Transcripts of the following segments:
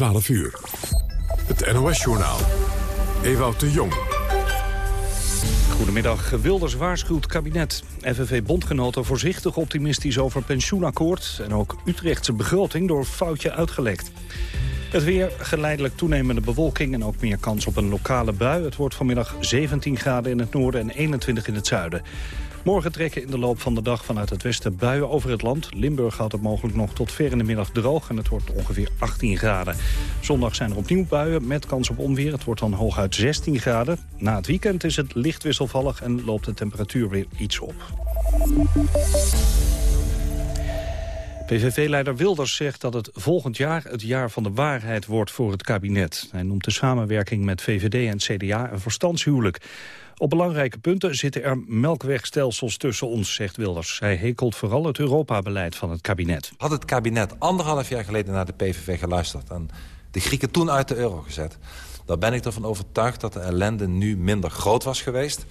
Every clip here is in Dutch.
12 uur. Het NOS-journaal. Ewout de Jong. Goedemiddag. Wilders waarschuwt kabinet. FNV-bondgenoten voorzichtig optimistisch over pensioenakkoord... en ook Utrechtse begroting door foutje uitgelekt. Het weer, geleidelijk toenemende bewolking en ook meer kans op een lokale bui. Het wordt vanmiddag 17 graden in het noorden en 21 in het zuiden. Morgen trekken in de loop van de dag vanuit het westen buien over het land. Limburg houdt het mogelijk nog tot ver in de middag droog en het wordt ongeveer 18 graden. Zondag zijn er opnieuw buien met kans op onweer. Het wordt dan hooguit 16 graden. Na het weekend is het licht wisselvallig en loopt de temperatuur weer iets op. PVV-leider Wilders zegt dat het volgend jaar het jaar van de waarheid wordt voor het kabinet. Hij noemt de samenwerking met VVD en CDA een verstandshuwelijk. Op belangrijke punten zitten er melkwegstelsels tussen ons, zegt Wilders. Hij hekelt vooral het Europa-beleid van het kabinet. Had het kabinet anderhalf jaar geleden naar de PVV geluisterd... en de Grieken toen uit de euro gezet... dan ben ik ervan overtuigd dat de ellende nu minder groot was geweest...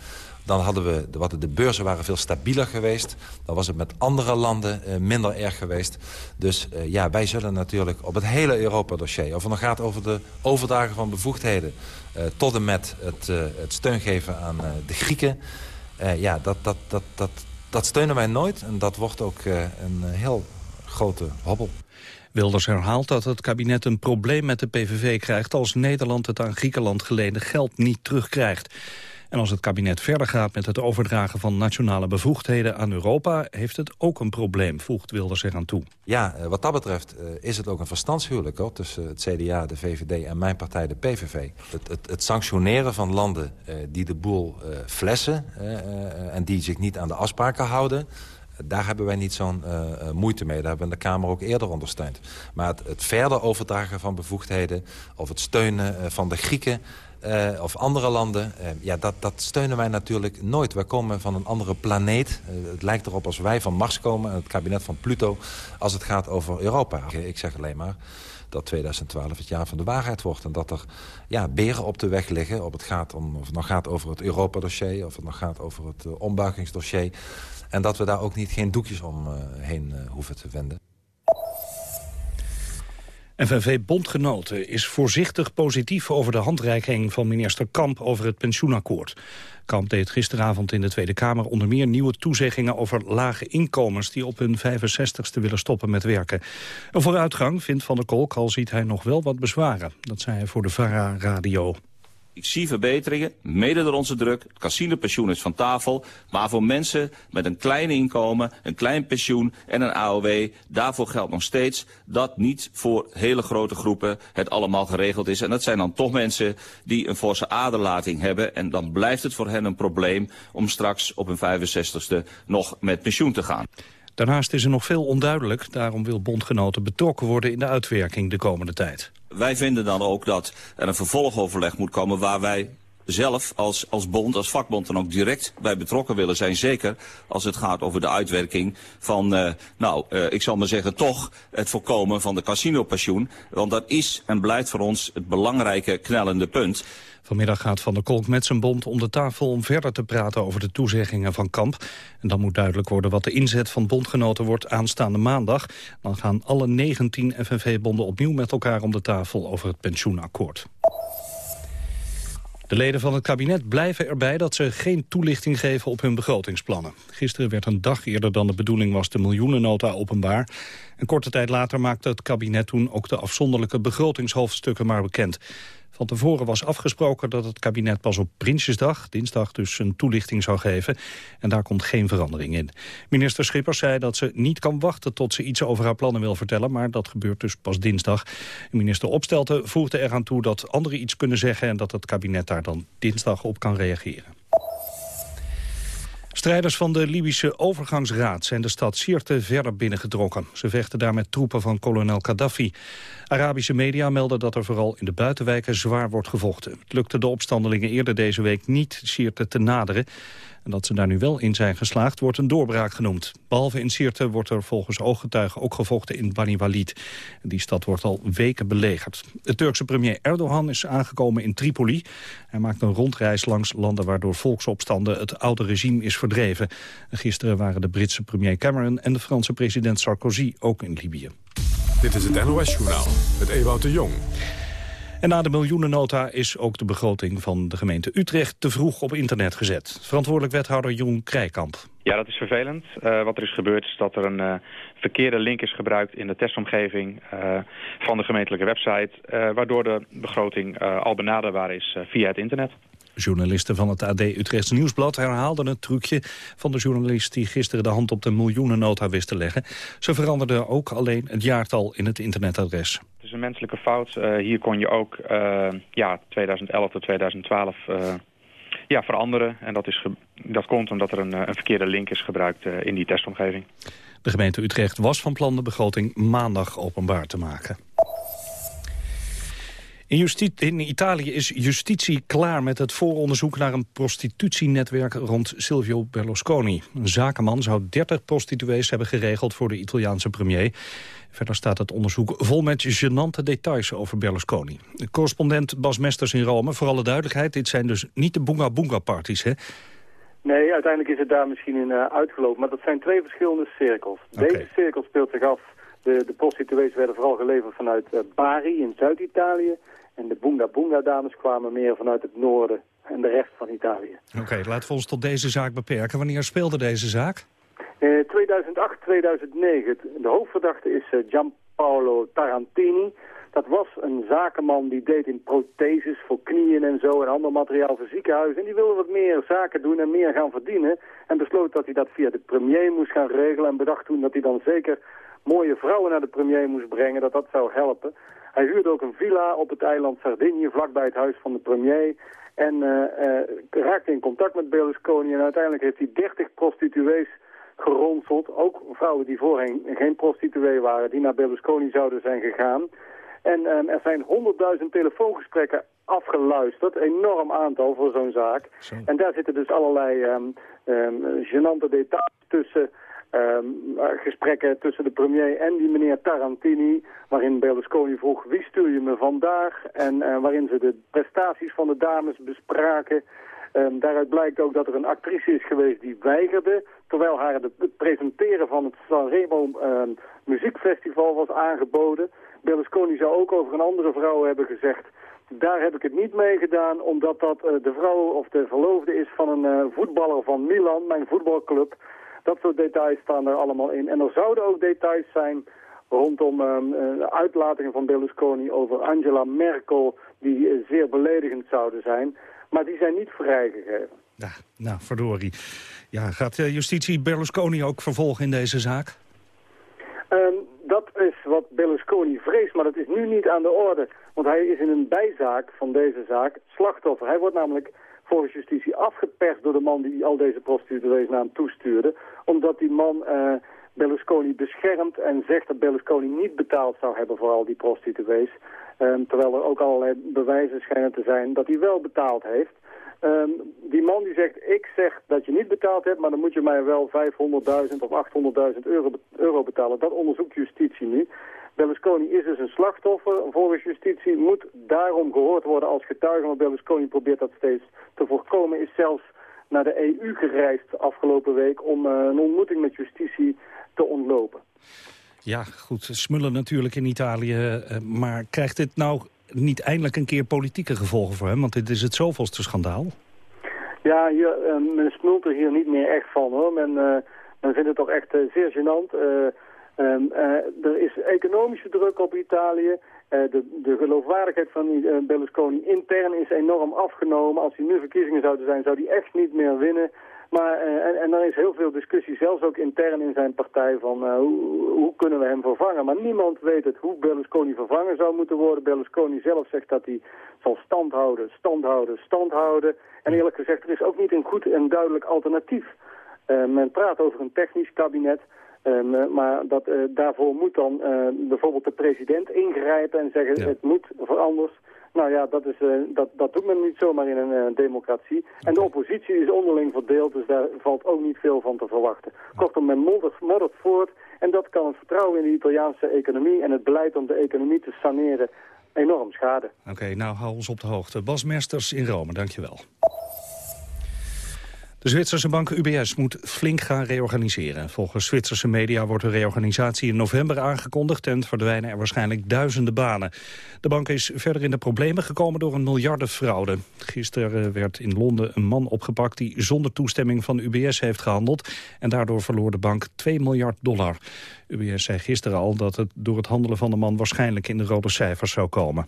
Dan hadden we, de beurzen waren veel stabieler geweest. Dan was het met andere landen eh, minder erg geweest. Dus uh, ja, wij zullen natuurlijk op het hele Europa-dossier... of het gaat over de overdragen van bevoegdheden... Uh, tot en met het, het steun geven aan de Grieken... ja, dat, dat, dat, dat, dat steunen wij nooit. En dat wordt ook een heel grote hobbel. Wilders herhaalt dat het kabinet een probleem met de PVV krijgt... als Nederland het aan Griekenland geleden geld niet terugkrijgt. En als het kabinet verder gaat met het overdragen van nationale bevoegdheden aan Europa... heeft het ook een probleem, voegt Wilders er aan toe. Ja, eh, wat dat betreft eh, is het ook een verstandshuwelijk hoor, tussen het CDA, de VVD en mijn partij, de PVV. Het, het, het sanctioneren van landen uh, die de boel flessen en die zich niet aan de afspraken houden daar hebben wij niet zo'n moeite mee. Daar hebben we de Kamer ook eerder ondersteund. Maar het, het verder overdragen van bevoegdheden... of het steunen van de Grieken uh, of andere landen, uh, ja, dat, dat steunen wij natuurlijk nooit. Wij komen van een andere planeet. Uh, het lijkt erop als wij van Mars komen, het kabinet van Pluto... als het gaat over Europa. Ik zeg alleen maar dat 2012 het jaar van de waarheid wordt. En dat er ja, beren op de weg liggen. Of het, gaat om, of het nog gaat over het Europa-dossier... of het nog gaat over het ombuigingsdossier. En dat we daar ook niet geen doekjes omheen hoeven te wenden. FNV-bondgenoten is voorzichtig positief over de handreiking van minister Kamp over het pensioenakkoord. Kamp deed gisteravond in de Tweede Kamer onder meer nieuwe toezeggingen over lage inkomens die op hun 65ste willen stoppen met werken. Een vooruitgang vindt Van der Kolk, al ziet hij nog wel wat bezwaren. Dat zei hij voor de VARA Radio. Ik zie verbeteringen, mede door onze druk. Het casinopensioen is van tafel. Maar voor mensen met een klein inkomen, een klein pensioen en een AOW... daarvoor geldt nog steeds dat niet voor hele grote groepen het allemaal geregeld is. En dat zijn dan toch mensen die een forse aderlating hebben. En dan blijft het voor hen een probleem om straks op hun 65ste nog met pensioen te gaan. Daarnaast is er nog veel onduidelijk. Daarom wil bondgenoten betrokken worden in de uitwerking de komende tijd. Wij vinden dan ook dat er een vervolgoverleg moet komen waar wij zelf als, als bond, als vakbond dan ook direct bij betrokken willen zijn. Zeker als het gaat over de uitwerking van, uh, nou, uh, ik zal maar zeggen, toch het voorkomen van de casinopensioen. Want dat is en blijft voor ons het belangrijke knellende punt. Vanmiddag gaat Van der Kolk met zijn bond om de tafel om verder te praten over de toezeggingen van Kamp. En dan moet duidelijk worden wat de inzet van bondgenoten wordt aanstaande maandag. Dan gaan alle 19 FNV-bonden opnieuw met elkaar om de tafel over het pensioenakkoord. De leden van het kabinet blijven erbij dat ze geen toelichting geven op hun begrotingsplannen. Gisteren werd een dag eerder dan de bedoeling was de miljoenennota openbaar. En korte tijd later maakte het kabinet toen ook de afzonderlijke begrotingshoofdstukken maar bekend. Van tevoren was afgesproken dat het kabinet pas op Prinsjesdag, dinsdag dus, een toelichting zou geven. En daar komt geen verandering in. Minister Schippers zei dat ze niet kan wachten tot ze iets over haar plannen wil vertellen, maar dat gebeurt dus pas dinsdag. Minister Opstelten voegde eraan toe dat anderen iets kunnen zeggen en dat het kabinet daar dan dinsdag op kan reageren. Strijders van de Libische overgangsraad zijn de stad Sirte verder binnengedrongen. Ze vechten daar met troepen van kolonel Gaddafi. Arabische media melden dat er vooral in de buitenwijken zwaar wordt gevochten. Het lukte de opstandelingen eerder deze week niet Sirte te naderen. En dat ze daar nu wel in zijn geslaagd wordt een doorbraak genoemd. Behalve in Sirte wordt er volgens ooggetuigen ook gevochten in Bani Walid. Die stad wordt al weken belegerd. De Turkse premier Erdogan is aangekomen in Tripoli. Hij maakt een rondreis langs landen waardoor volksopstanden het oude regime is verdreven. Gisteren waren de Britse premier Cameron en de Franse president Sarkozy ook in Libië. Dit is het NOS-journaal met Ewout de Jong. En na de miljoenennota is ook de begroting van de gemeente Utrecht te vroeg op internet gezet. Verantwoordelijk wethouder Jeroen Krijkamp. Ja, dat is vervelend. Uh, wat er is gebeurd is dat er een uh, verkeerde link is gebruikt in de testomgeving uh, van de gemeentelijke website. waardoor de begroting al benaderbaar is via het internet. Journalisten van het AD Utrechts Nieuwsblad herhaalden het trucje van de journalist die gisteren de hand op de miljoenennota wist te leggen. Ze veranderden ook alleen het jaartal in het internetadres. Is een menselijke fout. Uh, hier kon je ook uh, ja, 2011 tot 2012 uh, ja, veranderen. En dat, is dat komt omdat er een, een verkeerde link is gebruikt in die testomgeving. De gemeente Utrecht was van plan de begroting maandag openbaar te maken. In, in, Italië is justitie klaar met het vooronderzoek naar een prostitutienetwerk rond Silvio Berlusconi. Een zakenman zou 30 prostituees hebben geregeld voor de Italiaanse premier. Verder staat het onderzoek vol met gênante details over Berlusconi. De correspondent Bas Mesters in Rome, voor alle duidelijkheid, dit zijn dus niet de Boonga Boonga parties, hè? Nee, uiteindelijk is het daar misschien in uh, uitgelopen, maar dat zijn twee verschillende cirkels. Okay. Deze cirkel speelt zich af, de, de prostituees werden vooral geleverd vanuit uh, Bari in Zuid-Italië. En de Boonga Boonga dames kwamen meer vanuit het noorden en de rest van Italië. Oké, okay, laten we ons tot deze zaak beperken. Wanneer speelde deze zaak? Eh, 2008, 2009. De hoofdverdachte is uh, Gianpaolo Tarantini. Dat was een zakenman die deed in protheses voor knieën en zo en ander materiaal voor ziekenhuizen. En die wilde wat meer zaken doen en meer gaan verdienen. En besloot dat hij dat via de premier moest gaan regelen. En bedacht toen dat hij dan zeker mooie vrouwen naar de premier moest brengen, dat dat zou helpen. Hij huurde ook een villa op het eiland Sardinië, vlakbij het huis van de premier. En uh, uh, raakte in contact met Berlusconi en uiteindelijk heeft hij 30 prostituees geronseld. Ook vrouwen die voorheen geen prostituee waren, die naar Berlusconi zouden zijn gegaan. En um, er zijn 100.000 telefoongesprekken afgeluisterd. Enorm aantal voor zo'n zaak. Zo. En daar zitten dus allerlei um, um, gênante details tussen... Um, gesprekken tussen de premier en die meneer Tarantini... waarin Berlusconi vroeg wie stuur je me vandaag... en uh, waarin ze de prestaties van de dames bespraken... Um, daaruit blijkt ook dat er een actrice is geweest die weigerde... terwijl haar het presenteren van het Sanremo um, muziekfestival was aangeboden. Berlusconi zou ook over een andere vrouw hebben gezegd... daar heb ik het niet mee gedaan... omdat dat uh, de vrouw of de verloofde is van een voetballer van Milan, mijn voetbalclub... Dat soort details staan er allemaal in. En er zouden ook details zijn rondom um, uh, uitlatingen van Berlusconi over Angela Merkel... die uh, zeer beledigend zouden zijn. Maar die zijn niet vrijgegeven. Ja, nou, verdorie. Ja, gaat uh, justitie Berlusconi ook vervolgen in deze zaak? Um, dat is wat Berlusconi vreest, maar dat is nu niet aan de orde. Want hij is in een bijzaak van deze zaak slachtoffer. Hij wordt namelijk volgens justitie afgeperst door de man die al deze prostituees naar hem toestuurde. Omdat die man uh, Berlusconi beschermt en zegt dat Berlusconi niet betaald zou hebben voor al die prostituees. Um, terwijl er ook allerlei bewijzen schijnen te zijn dat hij wel betaald heeft. Um, die man die zegt, ik zeg dat je niet betaald hebt, maar dan moet je mij wel 500.000 of 800.000 euro, euro betalen. Dat onderzoekt justitie nu. Berlusconi is dus een slachtoffer volgens justitie, moet daarom gehoord worden als getuige. Maar Berlusconi probeert dat steeds te voorkomen, is zelfs naar de EU gereisd afgelopen week om uh, een ontmoeting met justitie te ontlopen. Ja, goed, smullen natuurlijk in Italië, uh, maar krijgt dit nou niet eindelijk een keer politieke gevolgen voor hem? Want dit is het zoveelste schandaal. Ja, hier, uh, men smult er hier niet meer echt van hoor. Men, men vindt het toch echt zeer gênant. Um, uh, er is economische druk op Italië. Uh, de, de, geloofwaardigheid van uh, Berlusconi intern is enorm afgenomen. Als hij nu verkiezingen zouden zijn, zou hij echt niet meer winnen. Maar, en, en er is heel veel discussie, zelfs ook intern in zijn partij, van hoe, hoe, kunnen we hem vervangen. Maar niemand weet het hoe Berlusconi vervangen zou moeten worden. Berlusconi zelf zegt dat hij zal stand houden, stand houden, stand houden. En eerlijk gezegd, er is ook niet een goed en duidelijk alternatief. men praat over een technisch kabinet. Um, maar dat, uh, daarvoor moet dan uh, bijvoorbeeld de president ingrijpen en zeggen ja. het moet veranderd. Nou ja, dat, is, uh, dat, dat doet men niet zomaar in een democratie. Okay. En de oppositie is onderling verdeeld, dus daar valt ook niet veel van te verwachten. Kortom, men moddert, moddert voort en dat kan het vertrouwen in de Italiaanse economie en het beleid om de economie te saneren enorm schaden. Oké, okay, nou hou ons op de hoogte. Bas Mesters in Rome, dankjewel. De Zwitserse bank UBS moet flink gaan reorganiseren. Volgens Zwitserse media wordt de reorganisatie in november aangekondigd... en verdwijnen er waarschijnlijk duizenden banen. De bank is verder in de problemen gekomen door een miljardenfraude. Gisteren werd in Londen een man opgepakt die zonder toestemming van UBS heeft gehandeld... en daardoor verloor de bank 2 miljard dollar. UBS zei gisteren al dat het door het handelen van de man... waarschijnlijk in de rode cijfers zou komen.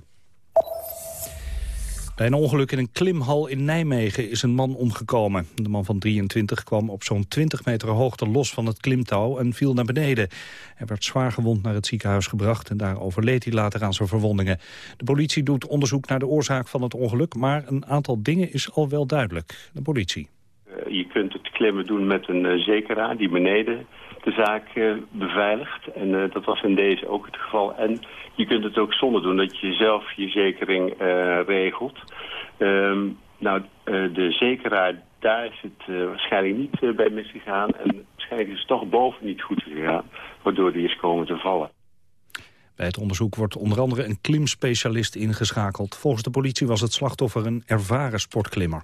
Bij een ongeluk in een klimhal in Nijmegen is een man omgekomen. De man van 23 kwam op zo'n 20 meter hoogte los van het klimtouw en viel naar beneden. Hij werd zwaar gewond naar het ziekenhuis gebracht en daar overleed hij later aan zijn verwondingen. De politie doet onderzoek naar de oorzaak van het ongeluk, maar een aantal dingen is al wel duidelijk. De politie. Eh, je kunt het klimmen doen met een uh, zekeraar die beneden de zaak uh, beveiligt. En dat was in deze ook het geval. En je kunt het ook zonder doen, dat je zelf je zekering uh, regelt. Um, nou, de zekeraar, daar is het waarschijnlijk niet bij misgegaan. En waarschijnlijk is het toch boven niet goed gegaan, waardoor die is komen te vallen. Bij het onderzoek wordt onder andere een klimspecialist ingeschakeld. Volgens de politie was het slachtoffer een ervaren sportklimmer.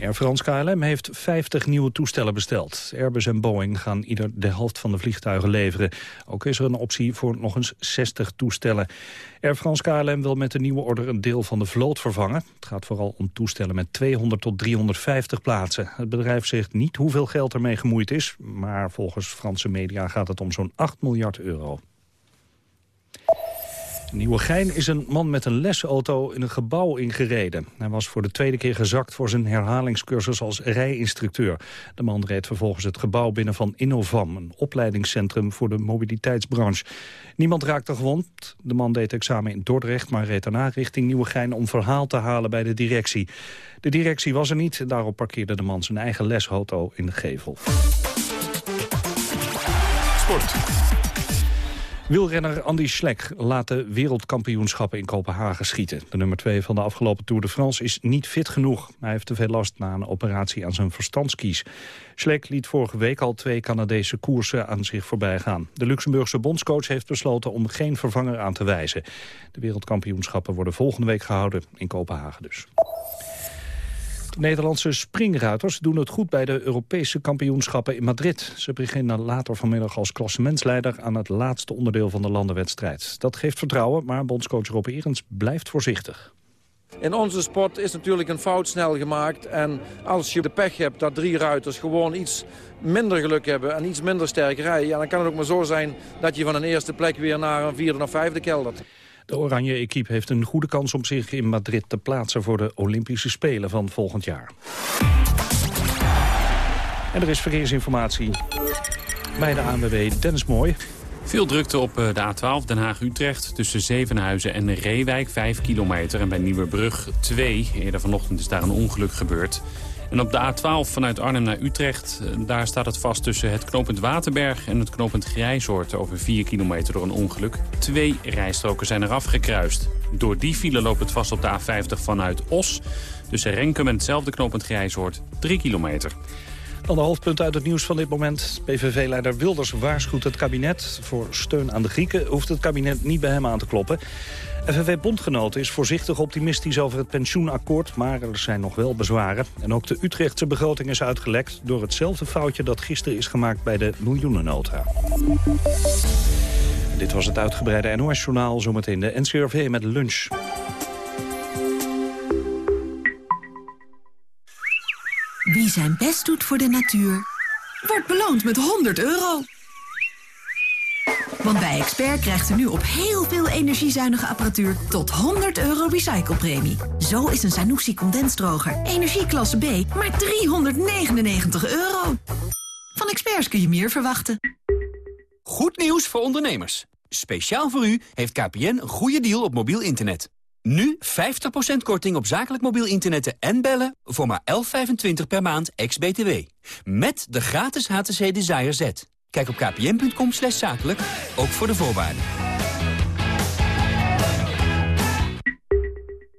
Air France KLM heeft 50 nieuwe toestellen besteld. Airbus en Boeing gaan ieder de helft van de vliegtuigen leveren. Ook is er een optie voor nog eens 60 toestellen. Air France KLM wil met de nieuwe order een deel van de vloot vervangen. Het gaat vooral om toestellen met 200 tot 350 plaatsen. Het bedrijf zegt niet hoeveel geld ermee gemoeid is... maar volgens Franse media gaat het om zo'n 8 miljard euro. Nieuwegein is een man met een lesauto in een gebouw ingereden. Hij was voor de tweede keer gezakt voor zijn herhalingscursus als rijinstructeur. De man reed vervolgens het gebouw binnen van Innovam, een opleidingscentrum voor de mobiliteitsbranche. Niemand raakte gewond. De man deed examen in Dordrecht, maar reed daarna richting Nieuwegein om verhaal te halen bij de directie. De directie was er niet, daarop parkeerde de man zijn eigen lesauto in de gevel. Sport. Wielrenner Andy Schlek laat de wereldkampioenschappen in Kopenhagen schieten. De nummer 2 van de afgelopen Tour de France is niet fit genoeg. Hij heeft te veel last na een operatie aan zijn verstandskies. Schlek liet vorige week al twee Canadese koersen aan zich voorbij gaan. De Luxemburgse bondscoach heeft besloten om geen vervanger aan te wijzen. De wereldkampioenschappen worden volgende week gehouden in Kopenhagen dus. Nederlandse springruiters doen het goed bij de Europese kampioenschappen in Madrid. Ze beginnen later vanmiddag als klassementsleider aan het laatste onderdeel van de landenwedstrijd. Dat geeft vertrouwen, maar bondscoach Rob Erens blijft voorzichtig. In onze sport is natuurlijk een fout snel gemaakt. En als je de pech hebt dat drie ruiters gewoon iets minder geluk hebben en iets minder sterk rijden... Ja, dan kan het ook maar zo zijn dat je van een eerste plek weer naar een vierde of vijfde keldert. De oranje equipe heeft een goede kans om zich in Madrid te plaatsen... voor de Olympische Spelen van volgend jaar. En er is verkeersinformatie bij de ANWB Dennis Mooi. Veel drukte op eh, de A12 Den Haag-Utrecht tussen Zevenhuizen en Reewijk, 5 kilometer. En bij Nieuwerbrug 2, eerder vanochtend is daar een ongeluk gebeurd. En op de A12 vanuit Arnhem naar Utrecht, eh, daar staat het vast tussen het knooppunt Waterberg en het knooppunt Grijzoord over 4 kilometer door een ongeluk. Twee rijstroken zijn eraf gekruist. Door die file loopt het vast op de A50 vanuit Os. Tussen Renkum en hetzelfde knooppunt Grijzoord 3 kilometer. Dan de hoofdpunt uit het nieuws van dit moment. PVV-leider Wilders waarschuwt het kabinet. Voor steun aan de Grieken hoeft het kabinet niet bij hem aan te kloppen. FNV-bondgenoten is voorzichtig optimistisch over het pensioenakkoord... maar er zijn nog wel bezwaren. En ook de Utrechtse begroting is uitgelekt... door hetzelfde foutje dat gisteren is gemaakt bij de miljoenennota. Dit was het uitgebreide NOS-journaal. Zometeen de NCRV met lunch. Wie zijn best doet voor de natuur, wordt beloond met 100 euro. Want bij Expert krijgt u nu op heel veel energiezuinige apparatuur tot 100 euro recyclepremie. Zo is een Zanussi condensdroger energieklasse B maar 399 euro. Van Experts kun je meer verwachten. Goed nieuws voor ondernemers. Speciaal voor u heeft KPN een goede deal op mobiel internet. Nu 50% korting op zakelijk mobiel internet en bellen voor maar 11,25 per maand ex-BTW. Met de gratis HTC Desire Z. Kijk op kpn.com slash zakelijk, ook voor de voorwaarden.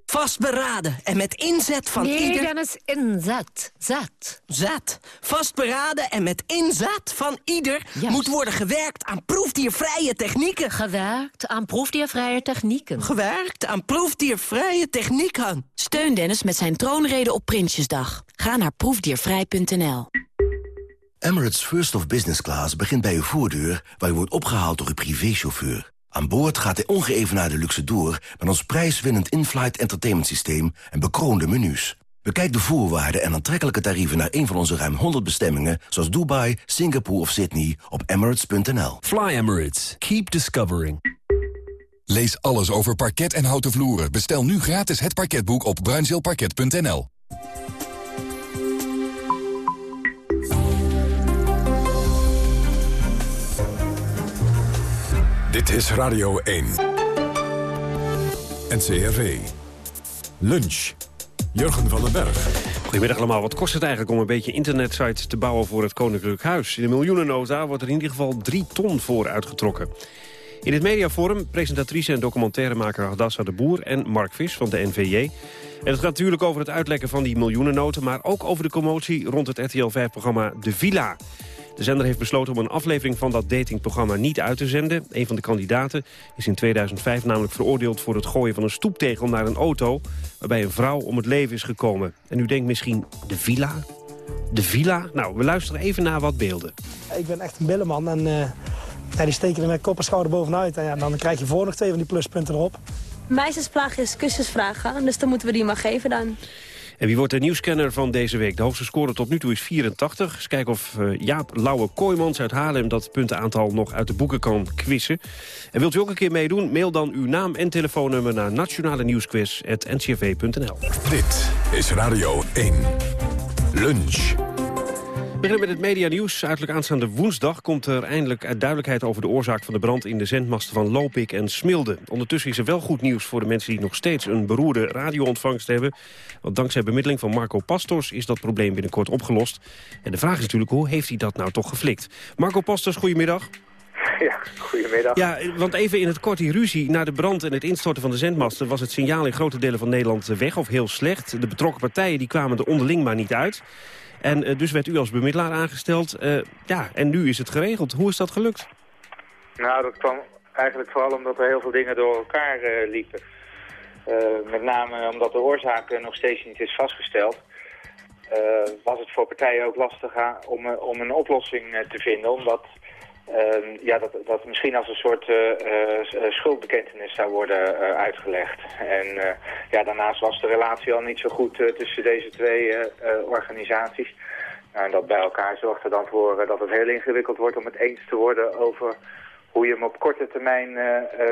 Vastberaden en met inzet van nee, ieder... Nee, Dennis, inzet. Zet. Zet. Vastberaden en met inzet van ieder... moet worden gewerkt aan proefdiervrije technieken. Gewerkt aan proefdiervrije technieken. Gewerkt aan proefdiervrije technieken. Steun Dennis met zijn troonrede op Prinsjesdag. Ga naar proefdiervrij.nl. Emirates First of Business Class begint bij uw voordeur... waar u wordt opgehaald door uw privéchauffeur. Aan boord gaat de ongeëvenaarde luxe door... met ons prijswinnend in-flight entertainment systeem en bekroonde menus. Bekijk de voorwaarden en aantrekkelijke tarieven... naar een van onze ruim 100 bestemmingen... zoals Dubai, Singapore of Sydney op emirates.nl. Fly Emirates. Keep discovering. Lees alles over parket en houten vloeren. Bestel nu gratis het parketboek op bruinzeelparket.nl. Dit is Radio 1. NCRV. Lunch. Jurgen van den Berg. Goedemiddag allemaal. Wat kost het eigenlijk om een beetje internetsites te bouwen voor het Koninklijk Huis? In de miljoenennota wordt er in ieder geval drie ton voor uitgetrokken. In het mediaforum presentatrice en documentairemaker Hadassa de Boer en Mark Vis van de NVJ. En het gaat natuurlijk over het uitlekken van die miljoenennoten... maar ook over de commotie rond het RTL 5-programma De Villa. De zender heeft besloten om een aflevering van dat datingprogramma niet uit te zenden. Een van de kandidaten is in 2005 namelijk veroordeeld voor het gooien van een stoeptegel naar een auto... waarbij een vrouw om het leven is gekomen. En u denkt misschien, de villa? De villa? Nou, we luisteren even naar wat beelden. Ik ben echt een billenman en uh, die steken er met kop en schouder bovenuit. En ja, dan krijg je voor nog twee van die pluspunten erop. Meisjesplaag is kusjesvragen, dus dan moeten we die maar geven dan. En wie wordt de nieuwscanner van deze week? De hoogste score tot nu toe is 84. Eens kijken of uh, Jaap Lauwe-Kooijmans uit Haarlem... dat puntenaantal nog uit de boeken kan quizzen. En wilt u ook een keer meedoen? Mail dan uw naam en telefoonnummer naar nationale nieuwsquiz.ncrv.nl. Dit is Radio 1. Lunch. We beginnen met het medianieuws. Uiterlijk aanstaande woensdag komt er eindelijk duidelijkheid over de oorzaak van de brand in de zendmasten van Lopik en Smilde. Ondertussen is er wel goed nieuws voor de mensen die nog steeds een beroerde radioontvangst hebben. Want dankzij bemiddeling van Marco Pastors is dat probleem binnenkort opgelost. En de vraag is natuurlijk, hoe heeft hij dat nou toch geflikt? Marco Pastors, goedemiddag. Ja, goedemiddag. Ja, want even in het kort die ruzie. Na de brand en het instorten van de zendmasten... was het signaal in grote delen van Nederland weg of heel slecht. De betrokken partijen die kwamen er onderling maar niet uit. En uh, dus werd u als bemiddelaar aangesteld. Uh, ja, en nu is het geregeld. Hoe is dat gelukt? Nou, dat kwam eigenlijk vooral omdat er heel veel dingen door elkaar uh, liepen. met name omdat de oorzaak nog steeds niet is vastgesteld. was het voor partijen ook lastig om, om een oplossing te vinden. Omdat Uh, ja, dat, dat misschien als een soort uh, uh, schuldbekentenis zou worden uitgelegd. En ja, daarnaast was de relatie al niet zo goed tussen deze twee organisaties. Nou, en dat bij elkaar zorgt er dan voor dat het heel ingewikkeld wordt om het eens te worden over hoe je hem op korte termijn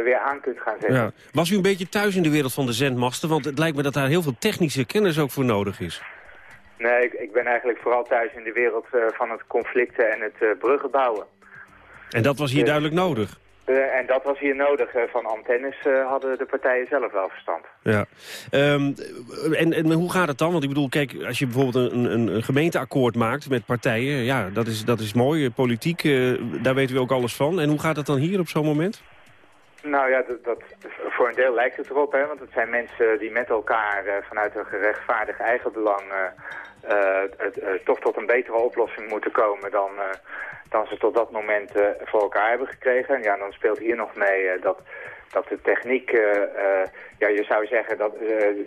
weer aan kunt gaan zetten. Ja. Was u een beetje thuis in de wereld van de zendmasten? Want het lijkt me dat daar heel veel technische kennis ook voor nodig is. Nee, ik, ik ben eigenlijk vooral thuis in de wereld van het conflicten en het bruggen bouwen. En dat was hier duidelijk nodig? Uh, en dat was hier nodig. Uh, van antennes uh, hadden de partijen zelf wel verstand. Ja. Um, en, en hoe gaat het dan? Want ik bedoel, kijk, als je bijvoorbeeld een, een, een gemeenteakkoord maakt met partijen... ja, dat is, dat is mooi. Politiek, daar weten we ook alles van. En hoe gaat het dan hier op zo'n moment? Nou ja, dat, dat, voor een deel lijkt het erop, hè, want het zijn mensen die met elkaar vanuit een gerechtvaardig eigenbelang toch tot een betere oplossing moeten komen dan dan ze tot dat moment voor elkaar hebben gekregen. En ja, dan speelt hier nog mee dat, dat de techniek, uh, ja, je zou zeggen, dat,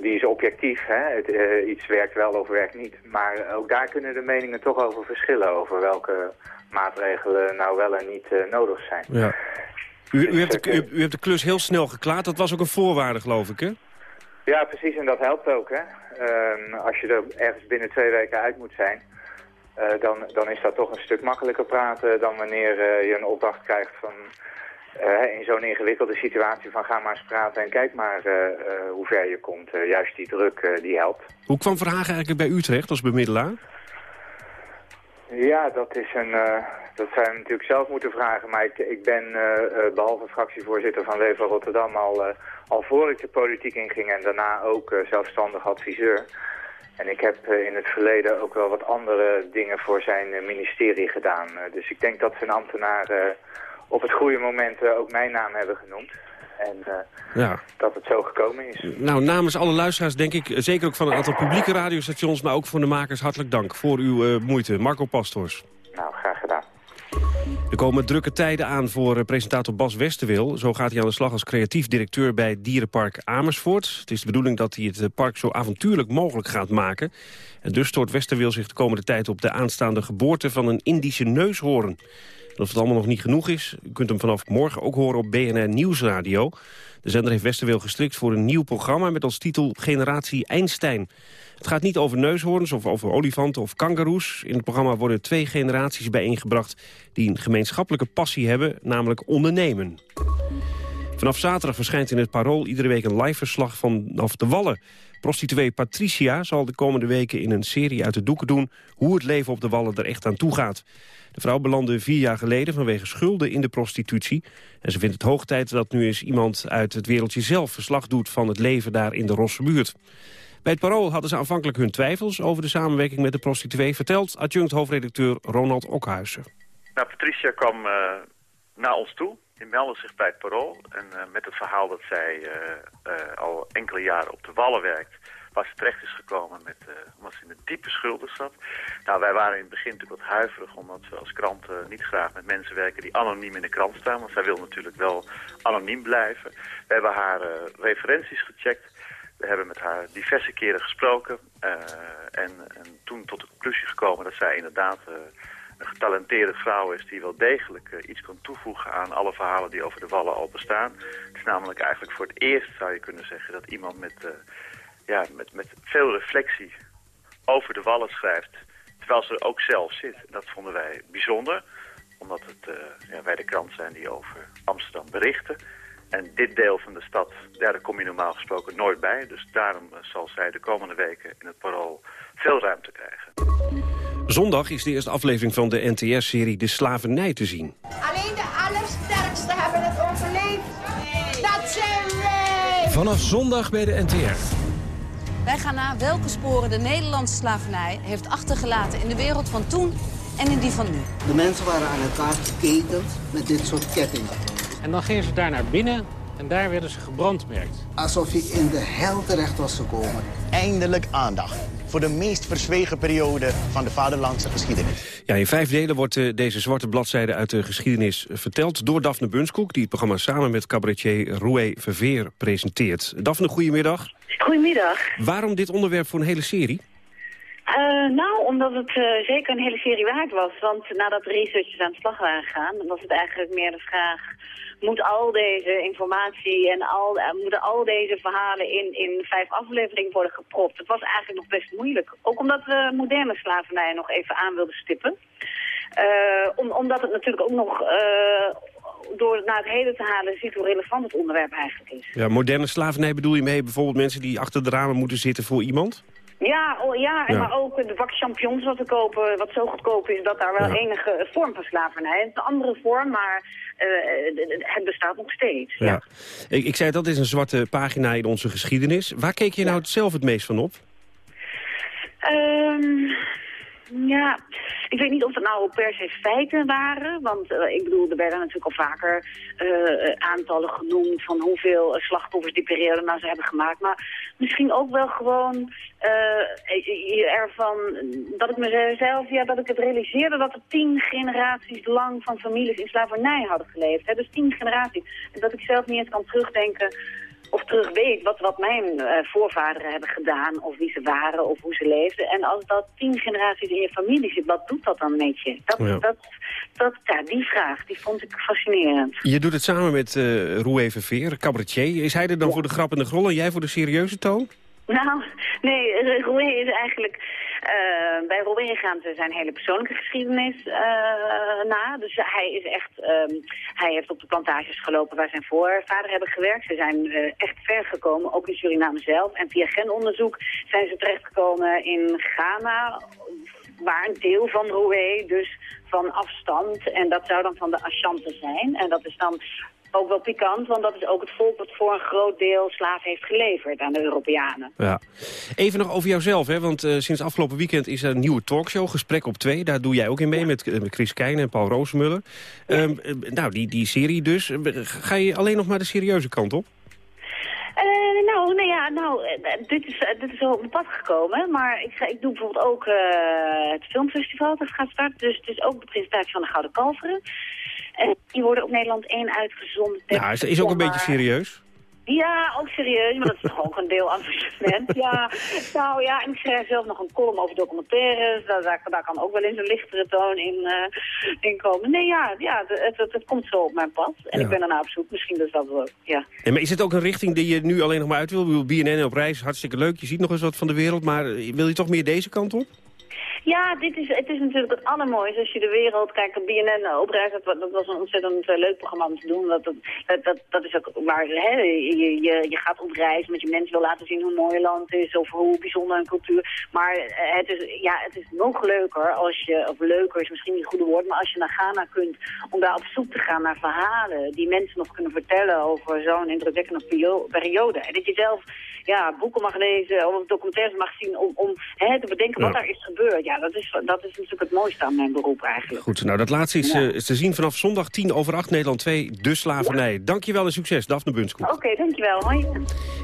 die is objectief. Hè? Het, iets werkt wel of werkt niet. Maar ook daar kunnen de meningen toch over verschillen, over welke maatregelen nou wel en niet nodig zijn. Ja. U, u, hebt de, u, u, hebt de klus heel snel geklaard, dat was ook een voorwaarde geloof ik, hè? Ja, precies, en dat helpt ook, hè. Ehm, als je er ergens binnen twee weken uit moet zijn... Uh, dan, dan is dat toch een stuk makkelijker praten dan wanneer uh, je een opdracht krijgt van uh, in zo'n ingewikkelde situatie van ga maar eens praten en kijk maar hoe ver je komt. juist die druk die helpt. Hoe kwam Verhagen eigenlijk bij Utrecht als bemiddelaar? Ja, dat is een, dat zou je natuurlijk zelf moeten vragen. Maar ik, ik ben behalve fractievoorzitter van Leven Rotterdam al, al voor ik de politiek inging en daarna ook zelfstandig adviseur. En ik heb in het verleden ook wel wat andere dingen voor zijn ministerie gedaan. Dus ik denk dat zijn ambtenaren op het goede moment ook mijn naam hebben genoemd. En eh, Ja. dat het zo gekomen is. Nou, namens alle luisteraars denk ik, eh, zeker ook van een aantal publieke radiostations... maar ook van de makers, hartelijk dank voor uw eh, moeite. Marco Pastors. Nou, graag gedaan. Er komen drukke tijden aan voor eh, presentator Bas Westerwil. Zo gaat hij aan de slag als creatief directeur bij Dierenpark Amersfoort. Het is de bedoeling dat hij het eh, park zo avontuurlijk mogelijk gaat maken. En dus stoort Westerwil zich de komende tijd op de aanstaande geboorte van een Indische neushoorn. En of het allemaal nog niet genoeg is, u kunt hem vanaf morgen ook horen op BNR Nieuwsradio. De zender heeft Westerwil gestrikt voor een nieuw programma met als titel Generatie Einstein. Het gaat niet over neushoorns of over olifanten of kangaroes. In het programma worden twee generaties bijeengebracht... die een gemeenschappelijke passie hebben, namelijk ondernemen. Vanaf zaterdag verschijnt in het Parool iedere week een live verslag vanaf de Wallen. Prostituee Patricia zal de komende weken in een serie uit de doeken doen... hoe het leven op de Wallen er echt aan toe gaat. De vrouw belandde vier jaar geleden vanwege schulden in de prostitutie. En ze vindt het hoog tijd dat nu eens iemand uit het wereldje zelf... verslag doet van het leven daar in de Rosse buurt. Bij het Parool hadden ze aanvankelijk hun twijfels over de samenwerking met de prostituee... vertelt adjunct hoofdredacteur Ronald Okhuizen. Nou, Patricia kwam eh, naar ons toe. Die meldde zich bij het parool. En eh, met het verhaal dat zij eh, al enkele jaren op de wallen werkt... waar ze terecht is gekomen met, omdat ze in de diepe schulden zat. Nou, wij waren in het begin natuurlijk wat huiverig... omdat we als krant niet graag met mensen werken die anoniem in de krant staan. Want zij wil natuurlijk wel anoniem blijven. We hebben haar referenties gecheckt. We hebben met haar diverse keren gesproken. eh, en, en toen tot de conclusie gekomen dat zij inderdaad... eh, een getalenteerde vrouw is die wel degelijk eh, iets kan toevoegen aan alle verhalen die over de wallen al bestaan. Het is namelijk eigenlijk voor het eerst, zou je kunnen zeggen, dat iemand met, ja, met, met veel reflectie over de wallen schrijft, terwijl ze er ook zelf zit. Dat vonden wij bijzonder, omdat het, ja, wij de krant zijn die over Amsterdam berichten. En dit deel van de stad, ja, daar kom je normaal gesproken nooit bij. Dus daarom eh, zal zij de komende weken in het parool veel ruimte krijgen. Zondag is de eerste aflevering van de NTR-serie De Slavernij te zien. Alleen de allersterkste hebben het overleefd. Dat zijn wij! Vanaf zondag bij de NTR. Wij gaan na welke sporen de Nederlandse slavernij heeft achtergelaten in de wereld van toen en in die van nu. De mensen waren aan elkaar geketend met dit soort kettingen. En dan gingen ze daar naar binnen en daar werden ze gebrandmerkt. Alsof je in de hel terecht was gekomen. Eindelijk aandacht voor de meest verzwegen periode van de vaderlandse geschiedenis. Ja, in vijf delen wordt eh, deze zwarte bladzijde uit de geschiedenis verteld... door Daphne Bunskoek, die het programma samen met cabaretier Roué Verveer presenteert. Daphne, goedemiddag. Goedemiddag. Waarom dit onderwerp voor een hele serie? Eh, nou, omdat het eh, zeker een hele serie waard was. Want nadat de researchers aan de slag waren gegaan, was het eigenlijk meer de vraag... moet al deze informatie en al, eh, moeten al deze verhalen in, in vijf afleveringen worden gepropt? Het was eigenlijk nog best moeilijk. Ook omdat we moderne slavernij nog even aan wilden stippen. Eh, om, omdat het natuurlijk ook nog... eh, door het naar het heden te halen ziet hoe relevant het onderwerp eigenlijk is. Ja, moderne slavernij bedoel je mee bijvoorbeeld mensen die achter de ramen moeten zitten voor iemand? Ja, oh, ja, maar ook de bak champignons wat we kopen, wat zo goedkoop is dat daar wel Ja. enige vorm van slavernij. Het is een andere vorm, maar eh, het bestaat nog steeds. Ja. Ik, ik zei dat is een zwarte pagina in onze geschiedenis. Waar keek je nou zelf het meest van op? Ehm, ja, ik weet niet of het nou per se feiten waren. Want eh, ik bedoel, er werden natuurlijk al vaker eh, aantallen genoemd van hoeveel eh, slachtoffers die periode nou ze hebben gemaakt. Maar misschien ook wel gewoon ervan dat ik mezelf, ja, dat ik het realiseerde dat er tien generaties lang van families in slavernij hadden geleefd. Hè? Dus tien generaties. En dat ik zelf niet eens kan terugdenken of terug weet wat, wat mijn eh, voorvaderen hebben gedaan, of wie ze waren, of hoe ze leefden. En als dat tien generaties in je familie zit, wat doet dat dan met je? Dat, Ja. dat, dat, ja, die vraag, die vond ik fascinerend. Je doet het samen met uh, Roué Verveer, cabaretier. Is hij er dan voor de grap en de grol en jij voor de serieuze toon? Nou, nee, Roué is eigenlijk... eh, bij Roué gaan ze zijn hele persoonlijke geschiedenis eh, na. Dus hij is echt... ehm, hij heeft op de plantages gelopen waar zijn voorvader hebben gewerkt. Ze zijn eh, echt ver gekomen, ook in Suriname zelf. En via genonderzoek zijn ze terechtgekomen in Ghana... waar een deel van Roué dus van afstand. En dat zou dan van de Ashanti zijn. En dat is dan ook wel pikant, want dat is ook het volk wat voor een groot deel slaven heeft geleverd aan de Europeanen. Ja. Even nog over jouzelf, hè? want uh, sinds afgelopen weekend is er een nieuwe talkshow, Gesprek op 2. Daar doe jij ook in mee met, uh, Chris Keijnen en Paul Roosmuller. Ja. Um, nou, die, die serie dus. Ga je alleen nog maar de serieuze kant op? Uh, nou, nou ja, nou, dit is, dit is wel op mijn pad gekomen. Maar ik, ga, ik doe bijvoorbeeld ook uh, het filmfestival dat gaat starten. Dus het is ook de presentatie van de Gouden Kalveren. En die worden op Nederland 1 uitgezonden. Ja, is, is ook een beetje serieus. Ja, ook serieus, maar dat is toch ook een deel amusement. Ja, nou ja, en ik schrijf zelf nog een column over documentaires. Daar, daar, daar kan ook wel eens een lichtere toon in, uh, in komen. Nee, ja, ja het, het, het, komt zo op mijn pad. En ja. ik ben daarna op zoek. Misschien dus dat wel, ja. ja. Maar is het ook een richting die je nu alleen nog maar uit wil? BNN op reis, hartstikke leuk. Je ziet nog eens wat van de wereld. Maar wil je toch meer deze kant op? Ja, dit is, het is natuurlijk het allermooiste als je de wereld kijkt. BNN op reis, dat, dat was een ontzettend uh, leuk programma om te doen. Dat, dat, dat, dat is ook waar hè, je, je, je gaat op reis met je mensen wil laten zien hoe mooi een land is of hoe bijzonder een cultuur. Maar uh, het, is, ja, het is nog leuker als je, of leuker is misschien niet het goede woord, maar als je naar Ghana kunt om daar op zoek te gaan naar verhalen die mensen nog kunnen vertellen over zo'n indrukwekkende periode. En dat je zelf ja, boeken mag lezen of documentaires mag zien om, om hè, te bedenken wat daar is gebeurd. Ja, dat is, dat is natuurlijk het mooiste aan mijn beroep eigenlijk. Goed, nou dat laatste is, ja. uh, is te zien vanaf zondag 10 over 8 Nederland 2, De Slavernij. Ja. Dankjewel en succes, Daphne Bunskoek. Oké, okay, dankjewel. Hoi.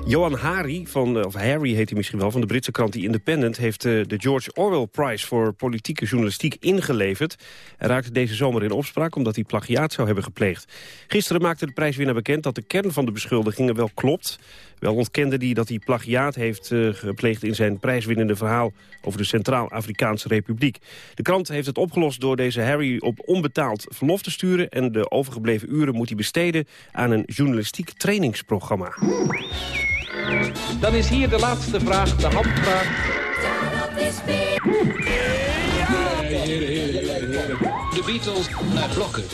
Johan Hari, van, of Harry heet hij misschien wel, van de Britse krant The Independent... heeft uh, de George Orwell Prize voor politieke journalistiek ingeleverd. Hij raakte deze zomer in opspraak omdat hij plagiaat zou hebben gepleegd. Gisteren maakte de prijswinnaar bekend dat de kern van de beschuldigingen wel klopt... Wel ontkende hij dat hij plagiaat heeft uh, gepleegd in zijn prijswinnende verhaal over de Centraal-Afrikaanse Republiek. De krant heeft het opgelost door deze Harry op onbetaald verlof te sturen en de overgebleven uren moet hij besteden aan een journalistiek trainingsprogramma. Dan is hier de laatste vraag, de handvraag. De Beatles naar blokken.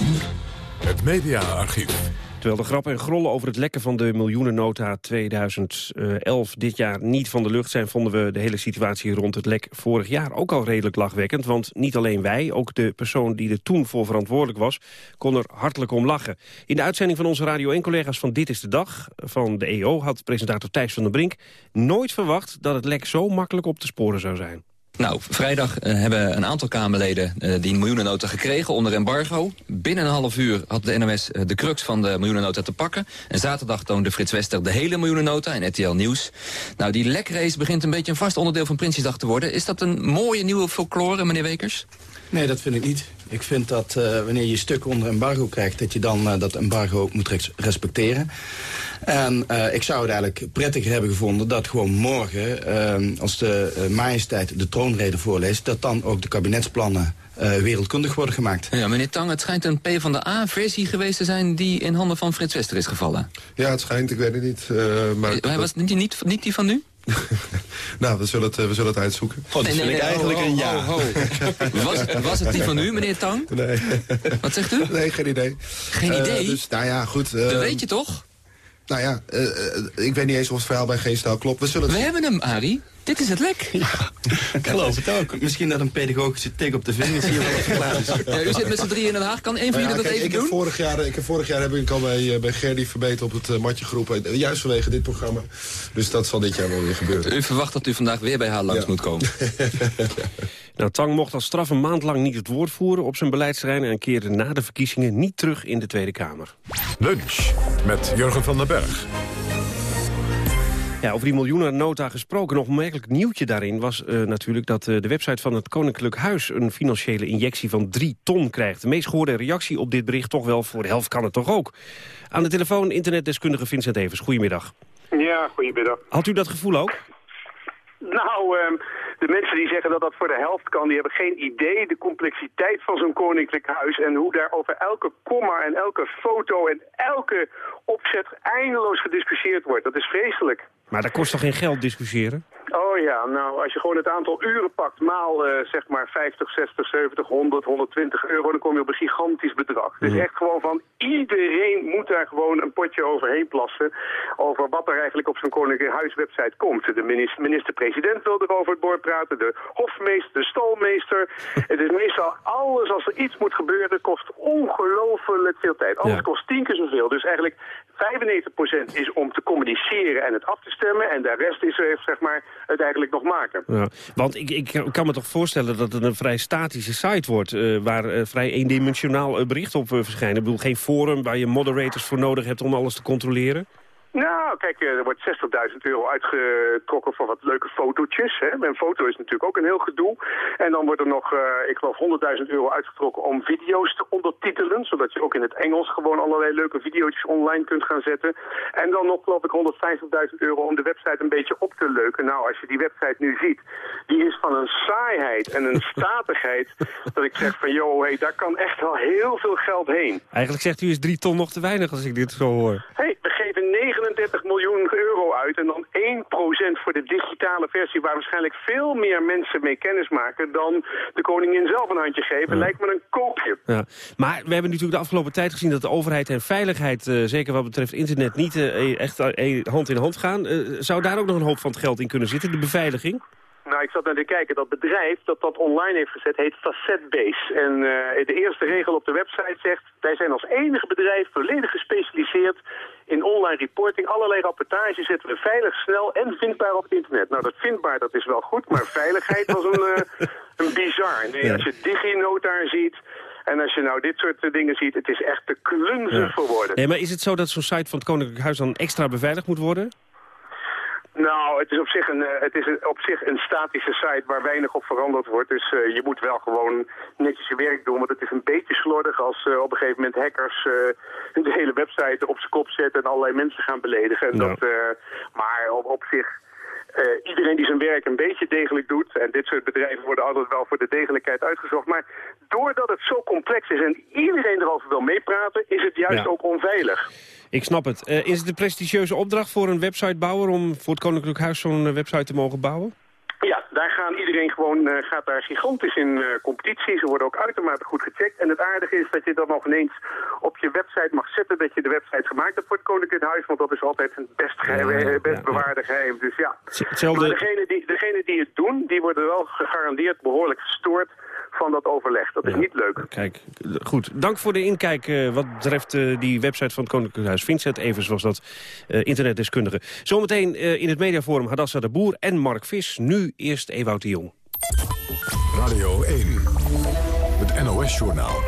Het mediaarchief. Terwijl de grappen en grollen over het lekken van de miljoenennota 2011 dit jaar niet van de lucht zijn... vonden we de hele situatie rond het lek vorig jaar ook al redelijk lachwekkend. Want niet alleen wij, ook de persoon die er toen voor verantwoordelijk was... kon er hartelijk om lachen. In de uitzending van onze Radio 1-collega's van Dit is de Dag van de EO... had presentator Thijs van den Brink nooit verwacht dat het lek zo makkelijk op te sporen zou zijn. Nou, vrijdag uh, hebben een aantal Kamerleden uh, die miljoenennota gekregen onder embargo. Binnen een half uur had de NOS uh, de crux van de miljoenennota te pakken. En zaterdag toonde Frits Wester de hele miljoenennota in RTL Nieuws. Nou, die lekrace begint een beetje een vast onderdeel van Prinsjesdag te worden. Is dat een mooie nieuwe folklore, meneer Wekers? Nee, dat vind ik niet. Ik vind dat wanneer je stukken onder embargo krijgt... dat je dan dat embargo ook moet respecteren. En uh, ik zou het eigenlijk prettiger hebben gevonden dat gewoon morgen, uh, als de uh, majesteit de troonrede voorleest, dat dan ook de kabinetsplannen wereldkundig worden gemaakt. Ja, meneer Tang, het schijnt een P van de A-versie geweest te zijn die in handen van Frits Wester is gevallen. Ja, het schijnt, ik weet het niet. maar Hij was niet, niet, niet die van nu? Nou, we zullen het, we zullen het uitzoeken. Oh, nee, nee, nee, eigenlijk een ja. Was, was het die van u, meneer Tang? Nee. Wat zegt u? Nee, geen idee. Geen idee? dus, nou ja, goed. dat weet je toch? Nou ja, uh, uh, ik weet niet eens of het verhaal bij geen stijl klopt. We, zullen we hebben hem, Arie. Dit is het lek. Ja, ik geloof het ook. Misschien dat een pedagogische tik op de vingers hier wel even klaar is. Ja, u zit met z'n drieën in Den Haag. Kan één van jullie ja, dat even ik doen? Heb vorig jaar, ik heb vorig jaar heb ik al bij, bij Gerdy verbeterd op het uh, matje geroepen. Juist vanwege dit programma. Dus dat zal dit jaar wel weer gebeuren. U verwacht dat u vandaag weer bij haar langs ja. moet komen. Nou, Tang mocht als straf een maand lang niet het woord voeren op zijn beleidsterrein... en keerde na de verkiezingen niet terug in de Tweede Kamer. Lunch met Jurgen van den Berg. Ja, over die miljoenennota gesproken. Nog een merkelijk nieuwtje daarin was uh, natuurlijk dat uh, de website van het Koninklijk Huis... een financiële injectie van 3 ton krijgt. De meest gehoorde reactie op dit bericht toch wel voor de helft kan het toch ook. Aan de telefoon internetdeskundige Vincent Evers. Goedemiddag. Ja, goedemiddag. Had u dat gevoel ook? Nou, um, de mensen die zeggen dat dat voor de helft kan, die hebben geen idee de complexiteit van zo'n koninklijk huis en hoe daar over elke komma en elke foto en elke opzet eindeloos gediscussieerd wordt. Dat is vreselijk. Maar dat kost toch geen geld discussiëren? Oh ja, nou, als je gewoon het aantal uren pakt, maal uh, zeg maar 50, 60, 70, 100, 120 euro, dan kom je op een gigantisch bedrag. Dus echt gewoon van iedereen moet daar gewoon een potje overheen plassen over wat er eigenlijk op zo'n koninklijk huiswebsite komt. De minister-president wil er over het bord praten, de hofmeester, de stalmeester. het is meestal alles, als er iets moet gebeuren, kost ongelooflijk veel tijd. Alles kost tien keer zoveel. Dus eigenlijk 95% is om te communiceren en het af te stemmen. En de rest is er, zeg maar, het eigenlijk nog maken. Ja, want ik, ik kan me toch voorstellen dat het een vrij statische site wordt... Uh, waar uh, vrij eendimensionaal bericht op verschijnen. Ik bedoel, geen forum waar je moderators voor nodig hebt om alles te controleren? Nou, kijk, eh, er wordt 60.000 euro uitgetrokken voor wat leuke fotootjes. Hè. Een foto is natuurlijk ook een heel gedoe. En dan wordt er nog, uh, ik geloof, 100.000 euro uitgetrokken om video's te ondertitelen. Zodat je ook in het Engels gewoon allerlei leuke video's online kunt gaan zetten. En dan nog, geloof ik, 150.000 euro om de website een beetje op te leuken. Nou, als je die website nu ziet, die is van een saaiheid en een statigheid... dat ik zeg van, joh, hey, daar kan echt wel heel veel geld heen. Eigenlijk zegt u is drie ton nog te weinig als ik dit zo hoor. hey, we geven 9 39 miljoen euro uit en dan 1% voor de digitale versie... waar waarschijnlijk veel meer mensen mee kennis maken... dan de koningin zelf een handje geven, lijkt me een koopje. Ja. Maar we hebben natuurlijk de afgelopen tijd gezien... dat de overheid en veiligheid, uh, zeker wat betreft internet... niet uh, echt uh, hand in hand gaan. zou daar ook nog een hoop van het geld in kunnen zitten, de beveiliging? Nou, ik zat naar te kijken. Dat bedrijf dat dat online heeft gezet heet Facetbase. En uh, de eerste regel op de website zegt... wij zijn als enige bedrijf volledig gespecialiseerd in online reporting. Allerlei rapportages zetten we veilig, snel en vindbaar op het internet. Nou, dat vindbaar dat is wel goed, maar veiligheid was een, uh, een bizar. Nee, Als je DigiNote daar ziet... En als je nou dit soort dingen ziet, het is echt te klunzig ja. voor woorden. Nee, maar is het zo dat zo'n site van het Koninklijk Huis dan extra beveiligd moet worden? Nou, het is op zich een, het is op zich een statische site waar weinig op veranderd wordt. Dus uh, je moet wel gewoon netjes je werk doen. Want het is een beetje slordig als uh, op een gegeven moment hackers uh, de hele website op zijn kop zetten en allerlei mensen gaan beledigen. En dat, maar op, op zich uh, iedereen die zijn werk een beetje degelijk doet... en dit soort bedrijven worden altijd wel voor de degelijkheid uitgezocht... maar doordat het zo complex is en iedereen erover wil meepraten... is het juist ook onveilig. Ik snap het. Uh, is het een prestigieuze opdracht voor een websitebouwer... om voor het Koninklijk Huis zo'n eh, website te mogen bouwen? Ja, daar gaan iedereen gewoon, uh, gaat daar gigantisch in uh, competitie. Ze worden ook uitermate goed gecheckt. En het aardige is dat je dat nog ineens op je website mag zetten dat je de website gemaakt hebt voor het Koninklijk Huis. Want dat is altijd een best, geheim, ja, best bewaarde geheim. Dus ja. Maar degene die, degene die het doen, die worden wel gegarandeerd behoorlijk gestoord van dat overleg. Dat is niet leuk. Kijk, goed. Dank voor de inkijk uh, wat betreft uh, die website van het Koninklijk Huis. Vincent Evers was dat uh, internetdeskundige. Zometeen in het mediaforum Hadassa de Boer en Mark Vis. Nu eerst Ewout de Jong. Radio 1, het NOS-journaal.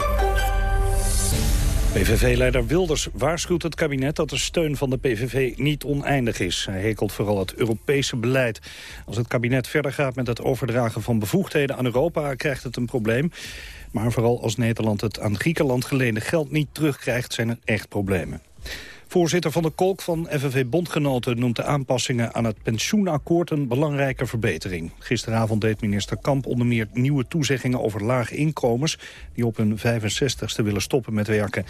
PVV-leider Wilders waarschuwt het kabinet dat de steun van de PVV niet oneindig is. Hij hekelt vooral het Europese beleid. Als het kabinet verder gaat met het overdragen van bevoegdheden aan Europa... krijgt het een probleem. Maar vooral als Nederland het aan Griekenland geleende geld niet terugkrijgt... zijn er echt problemen. Voorzitter van de Kolk van FNV Bondgenoten noemt de aanpassingen aan het pensioenakkoord een belangrijke verbetering. Gisteravond deed minister Kamp onder meer nieuwe toezeggingen over lage inkomens die op hun 65ste willen stoppen met werken.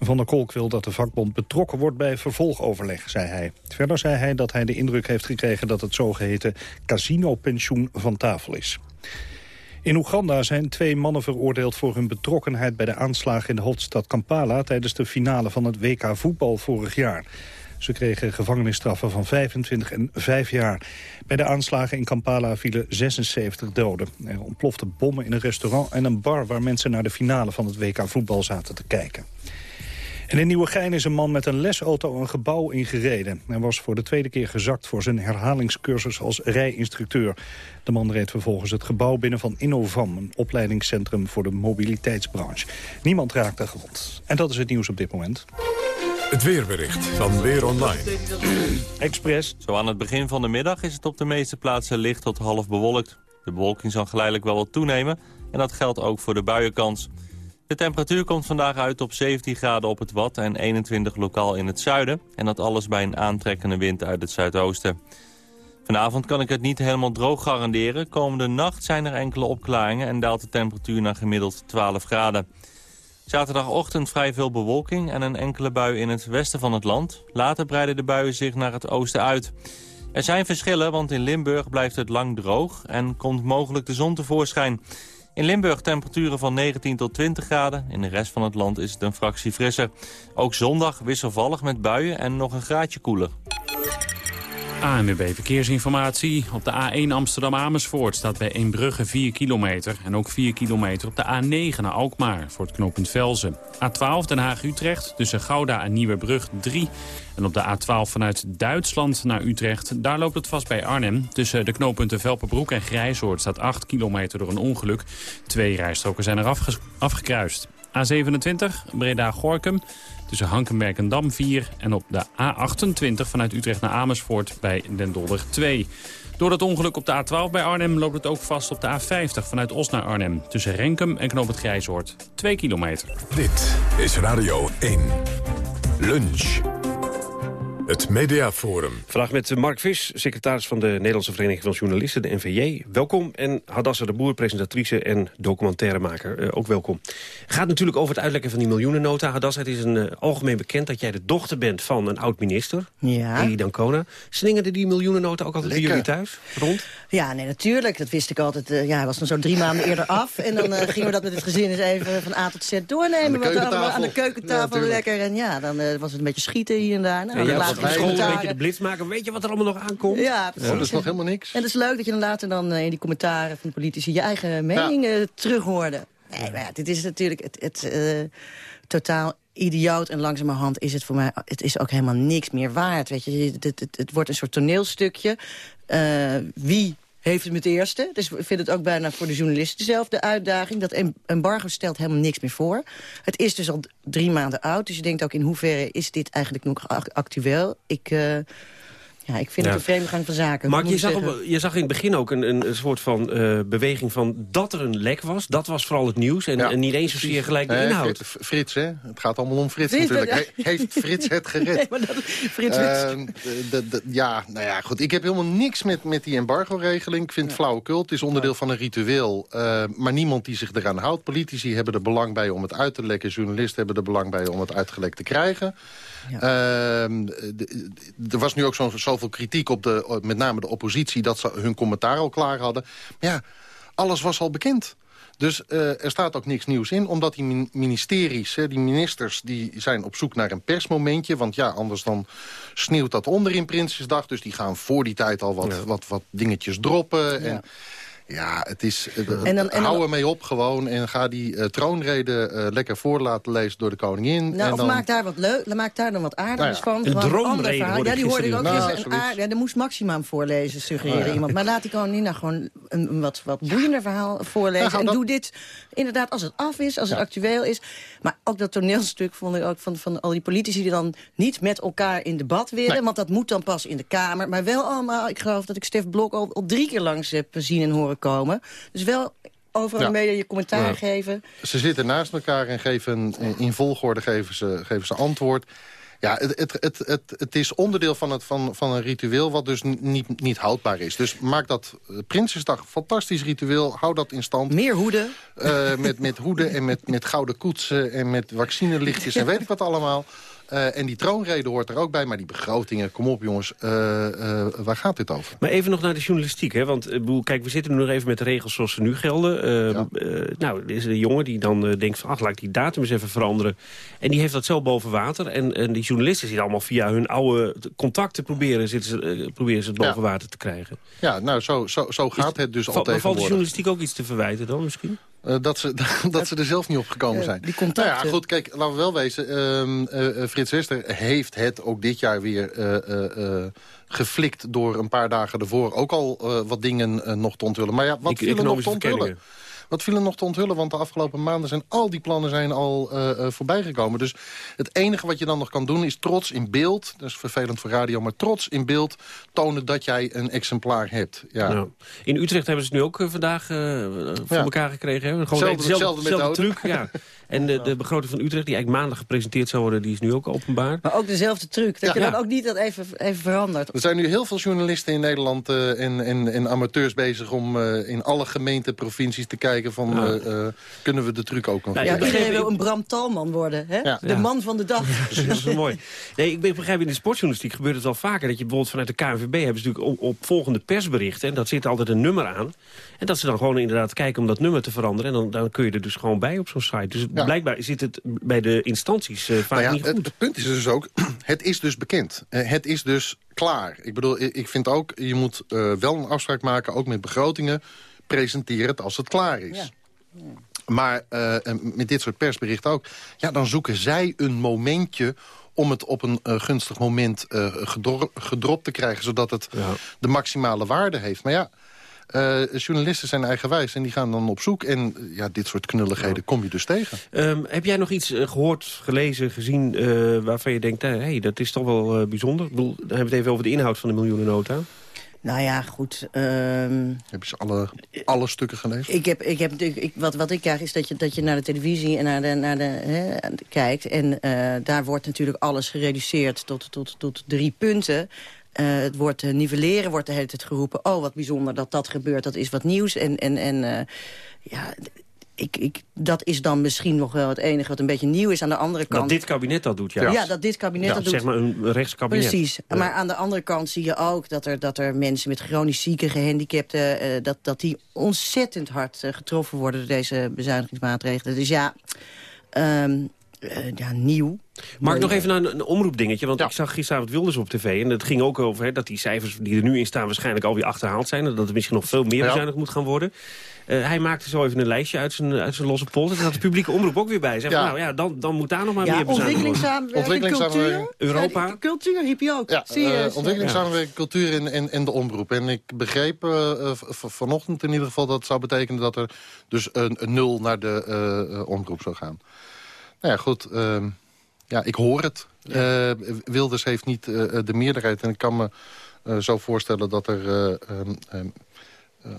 Van der Kolk wil dat de vakbond betrokken wordt bij vervolgoverleg, zei hij. Verder zei hij dat hij de indruk heeft gekregen dat het zogeheten casinopensioen van tafel is. In Oeganda zijn twee mannen veroordeeld voor hun betrokkenheid bij de aanslagen in de hoofdstad Kampala tijdens de finale van het WK voetbal vorig jaar. Ze kregen gevangenisstraffen van 25 en 5 jaar. Bij de aanslagen in Kampala vielen 76 doden. Er ontploften bommen in een restaurant en een bar waar mensen naar de finale van het WK voetbal zaten te kijken. En in Nieuwegein is een man met een lesauto een gebouw ingereden. Hij was voor de tweede keer gezakt voor zijn herhalingscursus als rijinstructeur. De man reed vervolgens het gebouw binnen van Innovam, een opleidingscentrum voor de mobiliteitsbranche. Niemand raakte gewond. En dat is het nieuws op dit moment. Het weerbericht van Weer Online. Express. Zo aan het begin van de middag is het op de meeste plaatsen licht tot half bewolkt. De bewolking zal geleidelijk wel wat toenemen en dat geldt ook voor de buienkans. De temperatuur komt vandaag uit op 17 graden op het Wad en 21 lokaal in het zuiden. En dat alles bij een aantrekkende wind uit het zuidoosten. Vanavond kan ik het niet helemaal droog garanderen. Komende nacht zijn er enkele opklaringen en daalt de temperatuur naar gemiddeld 12 graden. Zaterdagochtend vrij veel bewolking en een enkele bui in het westen van het land. Later breiden de buien zich naar het oosten uit. Er zijn verschillen, want in Limburg blijft het lang droog... en komt mogelijk de zon tevoorschijn. In Limburg temperaturen van 19 tot 20 graden. In de rest van het land is het een fractie frisser. Ook zondag wisselvallig met buien en nog een graadje koeler. ANWB Verkeersinformatie. Op de A1 Amsterdam-Amersfoort staat bij Eembrugge 4 kilometer. En ook 4 kilometer op de A9 naar Alkmaar voor het knooppunt Velzen. A12 Den Haag-Utrecht tussen Gouda en Nieuwebrug 3. En op de A12 vanuit Duitsland naar Utrecht, daar loopt het vast bij Arnhem. Tussen de knooppunten Velperbroek en Grijzoord staat 8 kilometer door een ongeluk. Twee rijstroken zijn er afgekruist. A27 Breda-Gorkum tussen Hankenberg en Dam 4. En op de A28 vanuit Utrecht naar Amersfoort bij Den Dolder 2. Door dat ongeluk op de A12 bij Arnhem loopt het ook vast op de A50 vanuit Os naar Arnhem. Tussen Renkum en Knoop het Grijzoord. 2 kilometer. Dit is Radio 1. Lunch. Het Mediaforum. Vandaag met Mark Vis, secretaris van de Nederlandse Vereniging van Journalisten, de NVJ. Welkom. En Hadassa de Boer, presentatrice en documentairemaker. Uh, ook welkom. Gaat natuurlijk over het uitlekken van die miljoenennota. Hadassa, het is een uh, algemeen bekend dat jij de dochter bent van een oud-minister. Ja. Eli Dancona. Slingerde die miljoenennota ook altijd bij jullie thuis rond? Ja, nee, natuurlijk. Dat wist ik altijd. Uh, ja, hij was dan zo drie maanden eerder af. En dan gingen we dat met het gezin eens even van A tot Z doornemen. Aan de keukentafel. Aan de keukentafel ja, lekker. En ja, dan was het een beetje schieten hier en daar. Nou, ja, op school een beetje de blitz maken. Weet je wat er allemaal nog aankomt? Ja, precies. Oh, dat is nog helemaal niks. En het is leuk dat je dan later dan uh, in die commentaren van de politici... je eigen mening ja. uh, terughoorde. Nee, maar ja, dit is natuurlijk het, het uh, totaal idioot. En langzamerhand is het voor mij... het is ook helemaal niks meer waard. Weet je, het, het, het, het wordt een soort toneelstukje. wie heeft het eerste. Dus ik vind het ook bijna voor de journalisten dezelfde uitdaging. Dat embargo stelt helemaal niks meer voor. Het is dus al drie maanden oud. Dus je denkt ook in hoeverre is dit eigenlijk nog actueel. Ik... Uh, ja, ik vind ja. het een vreemde gang van zaken. Maar je zag, op, je zag in het begin ook een, een soort van uh, beweging van dat er een lek was. Dat was vooral het nieuws en, ja. en niet eens zozeer gelijk de inhoud. Frits, hè? Het gaat allemaal om Frits, Frits natuurlijk. He, heeft Frits het gered? Nee, maar dat, Frits uh, de, de, ja, nou ja, goed. Ik heb helemaal niks met, met die embargo-regeling. Ik vind het flauwekul. Het is onderdeel van een ritueel. Uh, maar niemand die zich eraan houdt. Politici hebben er belang bij om het uit te lekken. Journalisten hebben er belang bij om het uitgelekt te krijgen. Ja. Uh, er was nu ook zo, zoveel kritiek op de, met name de oppositie... dat ze hun commentaar al klaar hadden. Maar ja, alles was al bekend. Dus uh, er staat ook niks nieuws in, omdat die ministeries, hè, die ministers... die zijn op zoek naar een persmomentje. Want ja, anders dan sneeuwt dat onder in Prinsjesdag. Dus die gaan voor die tijd al wat, ja. wat, wat dingetjes droppen. En, ja, het is, uh, en dan, en hou dan, ermee op gewoon en ga die uh, troonrede uh, lekker voor laten lezen door de koningin. Nou, en of dan... maak daar wat leuk, maak daar dan wat aardigs nou ja. van. Een droomrede Ja, die hoorde ik ook. Nou, een aard, ja, er moest Maxima hem voorlezen, suggereren oh, ja. iemand. Maar laat die koningin nou gewoon een, een wat, wat boeiender verhaal voorlezen. Nou, en dat... doe dit inderdaad als het af is, als het actueel is. Maar ook dat toneelstuk vond ik ook van, van al die politici die dan niet met elkaar in debat willen. Nee. Want dat moet dan pas in de Kamer. Maar wel allemaal, ik geloof dat ik Stef Blok al, al drie keer langs heb zien en horen komen. Dus wel overal ja. mee je commentaar ja. geven. Ze zitten naast elkaar en geven in volgorde geven ze, geven ze antwoord. Ja, het, het, het, het, het is onderdeel van, het, van, van een ritueel wat dus niet, niet houdbaar is. Dus maak dat uh, Prinsjesdag fantastisch ritueel. Hou dat in stand. Meer hoeden. Uh, met, met hoeden en met, met gouden koetsen en met vaccinelichtjes en weet ik wat allemaal. Uh, en die troonrede hoort er ook bij, maar die begrotingen, kom op jongens, uh, uh, waar gaat dit over? Maar even nog naar de journalistiek, hè? want bedoel, kijk, we zitten nu nog even met de regels zoals ze nu gelden. Ja. nou, er is een jongen die dan denkt van, ach, laat ik die datum eens even veranderen. En die heeft dat zo boven water. En, en die journalisten zitten allemaal via hun oude contacten proberen, zitten ze, proberen ze het boven ja. water te krijgen. Ja, nou, zo, zo, zo gaat het dus al tegenwoordig. Valt de journalistiek ook iets te verwijten dan misschien? Uh, dat, ze, dat ze er zelf niet op gekomen zijn. Die contacten. Nou ja, goed, kijk, laten we wel wezen. Uh, uh, Frits Wester heeft het ook dit jaar weer geflikt... door een paar dagen ervoor ook al wat dingen nog te onthullen. Maar ja, wat viel er nog te onthullen? Wat viel er nog te onthullen? Want de afgelopen maanden zijn al die plannen zijn al uh, uh, voorbijgekomen. Dus het enige wat je dan nog kan doen is trots in beeld... dat is vervelend voor radio, maar trots in beeld... tonen dat jij een exemplaar hebt. Ja. In Utrecht hebben ze het nu ook uh, vandaag voor ja. elkaar gekregen. Hè? Gewoon zelfde, dezelfde, dezelfde truc. Ja. En de, de begroting van Utrecht, die eigenlijk maandag gepresenteerd zou worden... die is nu ook openbaar. Maar ook dezelfde truc, dat Ja. je dan Ja. ook niet dat even, even verandert. Er zijn nu heel veel journalisten in Nederland eh, en, en, en amateurs bezig... om eh, in alle gemeenten, provincies te kijken van... Ja. eh, eh, kunnen we de truc ook nog Ja, gebruiken? iedereen wil een Bram Talman worden, hè? Ja. De Ja. man van de dag. Precies, dat is mooi. Nee, ik begrijp in de sportjournalistiek gebeurt het wel vaker... dat je bijvoorbeeld vanuit de KNVB hebben ze natuurlijk op, op volgende persberichten... en dat zit altijd een nummer aan. En dat ze dan gewoon inderdaad kijken om dat nummer te veranderen... en dan, dan kun je er dus gewoon bij op zo'n site. Dus Ja. blijkbaar zit het bij de instanties eh, vaak Nou ja, niet het, goed. het punt is dus ook, het is dus bekend. Eh, het is dus klaar. Ik bedoel, ik, ik vind ook, je moet eh, wel een afspraak maken, ook met begrotingen. Presenteer het als het klaar is. Maar eh, met dit soort persberichten ook. Ja, dan zoeken zij een momentje om het op een gunstig moment eh, gedro- gedropt te krijgen... zodat het de maximale waarde heeft. Maar ja, eh, journalisten zijn eigenwijs en die gaan dan op zoek. En eh, ja, dit soort knulligheden kom je dus tegen. Ehm, heb jij nog iets eh, gehoord, gelezen, gezien... eh, waarvan je denkt, hé, hey, dat is toch wel eh, bijzonder? Ik bedoel, dan hebben we het even over de inhoud van de miljoenennota. Nou ja, goed. ehm, Heb je alle, alle stukken gelezen? ik heb, ik heb, ik, wat, wat ik krijg is dat je, dat je naar de televisie en naar de, naar de, hè, kijkt. En eh, daar wordt natuurlijk alles gereduceerd tot, tot, tot drie punten. Eh, het woord eh, nivelleren wordt de hele tijd geroepen. Oh, wat bijzonder dat dat gebeurt. Dat is wat nieuws. En, en, en eh, ja, ik, ik, dat is dan misschien nog wel het enige wat een beetje nieuw is. Aan de andere kant... Dat dit kabinet dat doet, ja. ja. dat dit kabinet Ja, dat doet. zeg maar een rechtskabinet. Precies. Ja. Maar aan de andere kant zie je ook dat er, dat er mensen met chronisch zieke, gehandicapten... eh, dat, dat die ontzettend hard getroffen worden door deze bezuinigingsmaatregelen. Dus ja, ehm, eh, ja nieuw. Ik nog even naar een, een omroepdingetje? Want ik zag gisteravond Wilders op tv. En het ging ook over hè, dat die cijfers die er nu in staan... waarschijnlijk alweer achterhaald zijn. En dat er misschien nog veel meer Ja. bezuinigd moet gaan worden. Eh, hij maakte zo even een lijstje uit zijn, uit zijn losse polder. Daar zat de publieke omroep ook weer bij. Zeg, Ja. Nou ja, dan, dan moet daar nog maar Ja, meer bezuinigd worden. ontwikkelingssamenwerking, Ontwikkelingssamenwerking. cultuur. Europa. Ja, cultuur heb je ook. Ja, eh, ontwikkelingssamenwerking, cultuur en, en, en de omroep. En ik begreep eh, eh, vanochtend in ieder geval dat het zou betekenen... dat er dus een, een nul naar de eh, eh, omroep zou gaan. Nou ja, goed. ehm, ja, ik hoor het. Eh, Wilders heeft niet eh, de meerderheid. En ik kan me eh, zo voorstellen dat er... eh, ehm, ehm, eh,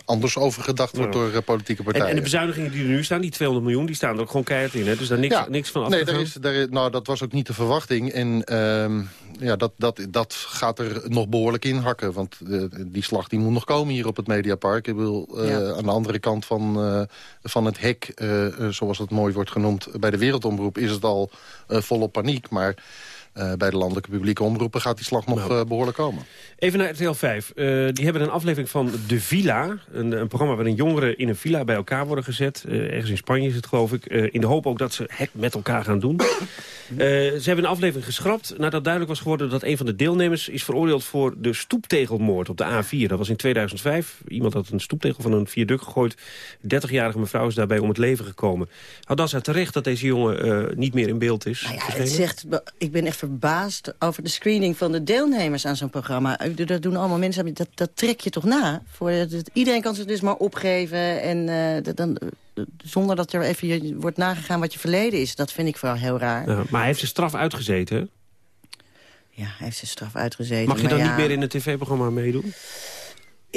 anders over gedacht wordt Ja. door eh, politieke En, partijen. en de bezuinigingen die er nu staan, die 200 miljoen... die staan er ook gewoon keihard in. Hè? Dus daar niks, Ja. niks van Nee, afgegaan. daar is, daar is, nou, dat was ook niet de verwachting. En ehm, ja, dat, dat, dat gaat er nog behoorlijk in hakken. Want eh, die slag die moet nog komen hier op het Mediapark. Ik bedoel, eh, Ja. aan de andere kant van, eh, van het hek, eh, eh, zoals het mooi wordt genoemd... bij de Wereldomroep is het al eh, volop paniek. Maar eh, bij de landelijke publieke omroepen gaat die slag nog Nou. eh, behoorlijk komen. Even naar RTL 5. Eh, die hebben een aflevering van De Villa. Een, een programma waarin jongeren in een villa bij elkaar worden gezet. Eh, ergens in Spanje is het, geloof ik. Eh, in de hoop ook dat ze het met elkaar gaan doen. Eh, ze hebben een aflevering geschrapt nadat duidelijk was geworden... dat een van de deelnemers is veroordeeld voor de stoeptegelmoord op de A4. Dat was in 2005. Iemand had een stoeptegel van een viaduct gegooid. 30-jarige mevrouw is daarbij om het leven gekomen. Hadassa terecht dat deze jongen eh, niet meer in beeld is Nou ja, het zegt, ik ben echt verbaasd over de screening van de deelnemers aan zo'n programma. Dat doen allemaal mensen, dat, dat trek je toch na? Voor, dat- iedereen kan zich dus maar opgeven en eh, dat- dan, eh, zonder dat er even je wordt nagegaan wat je verleden is. Dat vind ik vooral heel raar. Ja, maar hij heeft zijn straf uitgezeten. Ja, hij heeft zijn straf uitgezeten. Mag je dan ja, niet meer in het tv-programma meedoen?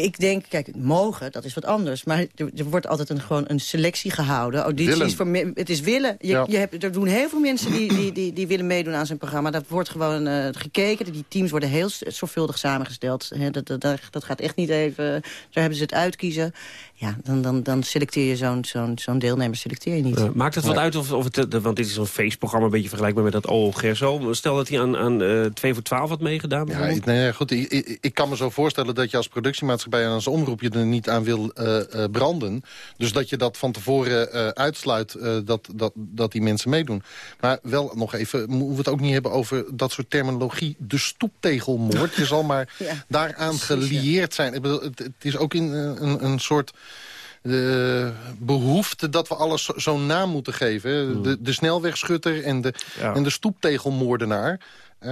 Ik denk, kijk, mogen, dat is wat anders. Maar er, er wordt altijd een, gewoon een selectie gehouden. Audities Willen. voor het is willen. Je, Ja. je hebt, er doen heel veel mensen die, die, die, die willen meedoen aan zijn programma. Dat wordt gewoon eh, gekeken. Die teams worden heel zorgvuldig samengesteld. Dat, dat, dat- dat gaat echt niet even... Daar hebben ze het uitkiezen. Ja, dan, dan, dan selecteer je zo'n zo'n zo'n deelnemer selecteer je niet. Uh, maakt het wat uit of, of het, uh, want dit is zo'n feestprogramma, een beetje vergelijkbaar met dat OO Gerso. Stel dat hij aan, aan uh, 2 voor 12 had meegedaan. Ja, ik, nee, goed, ik, ik, ik, kan me zo voorstellen dat je als productiemaatschappij en als omroep je er niet aan wil uh, uh, branden. Dus dat je dat van tevoren uh, uitsluit dat, dat, dat die mensen meedoen. Maar wel nog even, moeten we het ook niet hebben over dat soort terminologie. De stoeptegelmoord, je zal maar ja, daaraan gelieerd zijn. Ik bedoel, het, het is ook in een, een soort de behoefte dat we alles zo'n naam moeten geven. De, de snelwegschutter en de, ja. en de stoeptegelmoordenaar. Eh,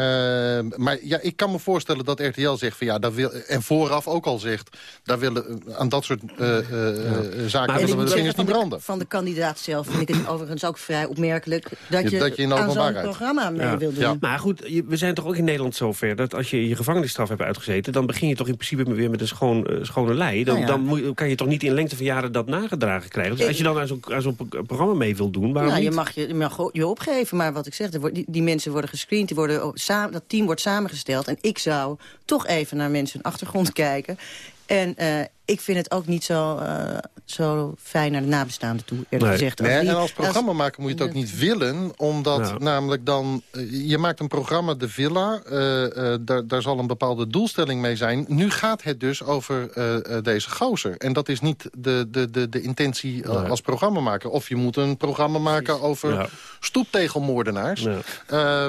maar ja, ik kan me voorstellen dat RTL zegt van ja, daar wil, en vooraf ook al zegt, daar willen aan dat soort uh, zaken willen we de vingers niet branden. Van de kandidaat zelf vind ik het overigens ook vrij opmerkelijk dat je, dat je aan zo'n programma mee wil doen. Ja. Maar goed, we zijn toch ook in Nederland zover dat als je je gevangenisstraf hebt uitgezeten, dan begin je toch in principe weer met een schoon, schone lei. Dan, nou dan kan je toch niet in lengte van jaren dat nagedragen krijgen. Dus als je dan aan zo'n programma mee wil doen, waarom nou, je mag je, je mag je opgeven, maar wat ik zeg, die, die mensen worden gescreend, die worden samen, dat team wordt samengesteld. En ik zou toch even naar mensen achtergrond kijken. En uh, ik vind het ook niet zo, uh, zo fijn naar de nabestaanden toe, eerlijk nee. gezegd. Als nee, en als programmamaker moet je het ook niet willen, omdat ja. namelijk dan... Uh, je maakt een programma, De Villa, daar, daar zal een bepaalde doelstelling mee zijn. Nu gaat het dus over deze gozer. En dat is niet de, de, de, de intentie nee. als programmamaker. Of je moet een programma maken over ja. stoeptegelmoordenaars.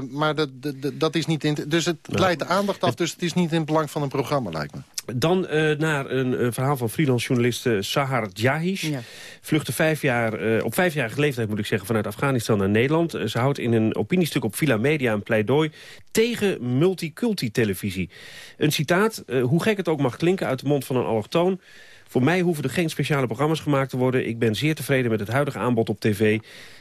Maar dat, dat, dat is niet... In, dus het leidt de aandacht af, dus het is niet in het belang van een programma, lijkt me. Dan uh, naar een uh, verhaal van freelance journalist uh, Sahar Jahish. Ja. Vluchtte vijf jaar, op vijfjarige leeftijd moet ik zeggen vanuit Afghanistan naar Nederland. ze houdt in een opiniestuk op Villa Media een pleidooi tegen multiculti-televisie. Een citaat, hoe gek het ook mag klinken uit de mond van een allochtoon... Voor mij hoeven er geen speciale programma's gemaakt te worden. Ik ben zeer tevreden met het huidige aanbod op tv.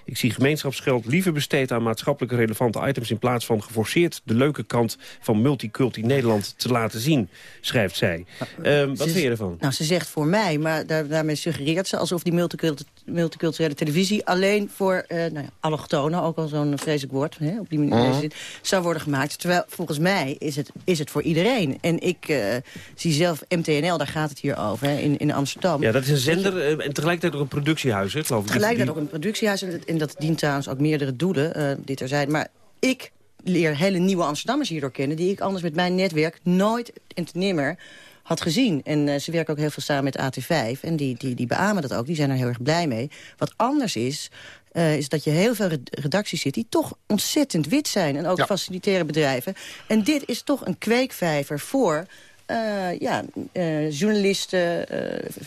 Ik zie gemeenschapsgeld liever besteed aan maatschappelijke relevante items... in plaats van geforceerd de leuke kant van multiculti Nederland te laten zien, schrijft zij. Uh, wat vind je ervan? Nou, ze zegt voor mij, maar daar, daarmee suggereert ze... alsof die multicult multiculturele televisie alleen voor uh, nou ja, allochtonen... ook al zo'n vreselijk woord, hè, op die manier uh -huh. zou worden gemaakt. Terwijl volgens mij is het, is het voor iedereen. En ik uh, zie zelf MTNL, daar gaat het hier over, hè, in, in Amsterdam. Ja, dat is een zender en tegelijkertijd ook een productiehuis, hè, geloof ik. Tegelijkertijd ook een productiehuis en, en dat dient trouwens ook meerdere doelen, uh, dit er zijn. Maar ik leer hele nieuwe Amsterdammers hierdoor kennen... die ik anders met mijn netwerk nooit en nimmer had gezien. En uh, ze werken ook heel veel samen met AT5. En die, die, die beamen dat ook, die zijn er heel erg blij mee. Wat anders is, uh, is dat je heel veel redacties zit... die toch ontzettend wit zijn. En ook ja. facilitaire bedrijven. En dit is toch een kweekvijver voor... Uh, ja, uh, journalisten,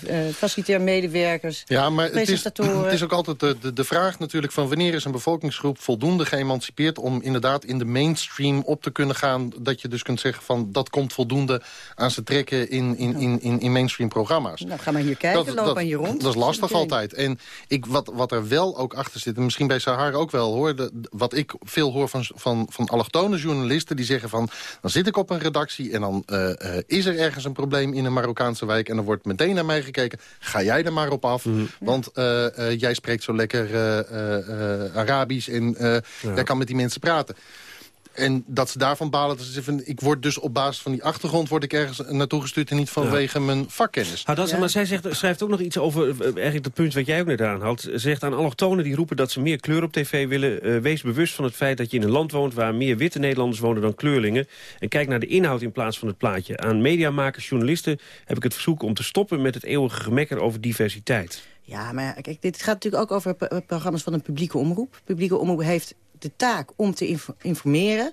uh, facilitair medewerkers, ja, maar presentatoren. Het is, het is ook altijd de, de, de, vraag natuurlijk van... wanneer is een bevolkingsgroep voldoende geëmancipeerd... om inderdaad in de mainstream op te kunnen gaan... dat je dus kunt zeggen van dat komt voldoende aan ze trekken in, in, in, in, in mainstream programma's. Nou, ga maar hier kijken, dat, loop dat, maar hier rond. Dat is lastig okay. altijd. En ik, wat, wat er wel ook achter zit, en misschien bij Sahar ook wel hoor... De, wat ik veel hoor van, van, van allochtone journalisten... die zeggen van, dan zit ik op een redactie en dan is er ergens een probleem in een Marokkaanse wijk... en er wordt meteen naar mij gekeken, ga jij er maar op af. Mm -hmm. Want uh, uh, jij spreekt zo lekker uh, Arabisch en jij kan met die mensen praten. En dat ze daarvan balen, dat ze ik word dus op basis van die achtergrond... word ik ergens naartoe gestuurd en niet vanwege ja. mijn vakkennis. Ah, dat is, ja. Maar zij zegt, schrijft ook nog iets over, eigenlijk het punt wat jij ook net aanhaalt. Ze zegt aan allochtonen die roepen dat ze meer kleur op tv willen... Uh, wees bewust van het feit dat je in een land woont... waar meer witte Nederlanders wonen dan kleurlingen. En kijk naar de inhoud in plaats van het plaatje. Aan mediamakers, journalisten heb ik het verzoek om te stoppen... met het eeuwige gemekker over diversiteit. Ja, maar kijk, dit gaat natuurlijk ook over programma's van een publieke omroep. Publieke omroep heeft de taak om te informeren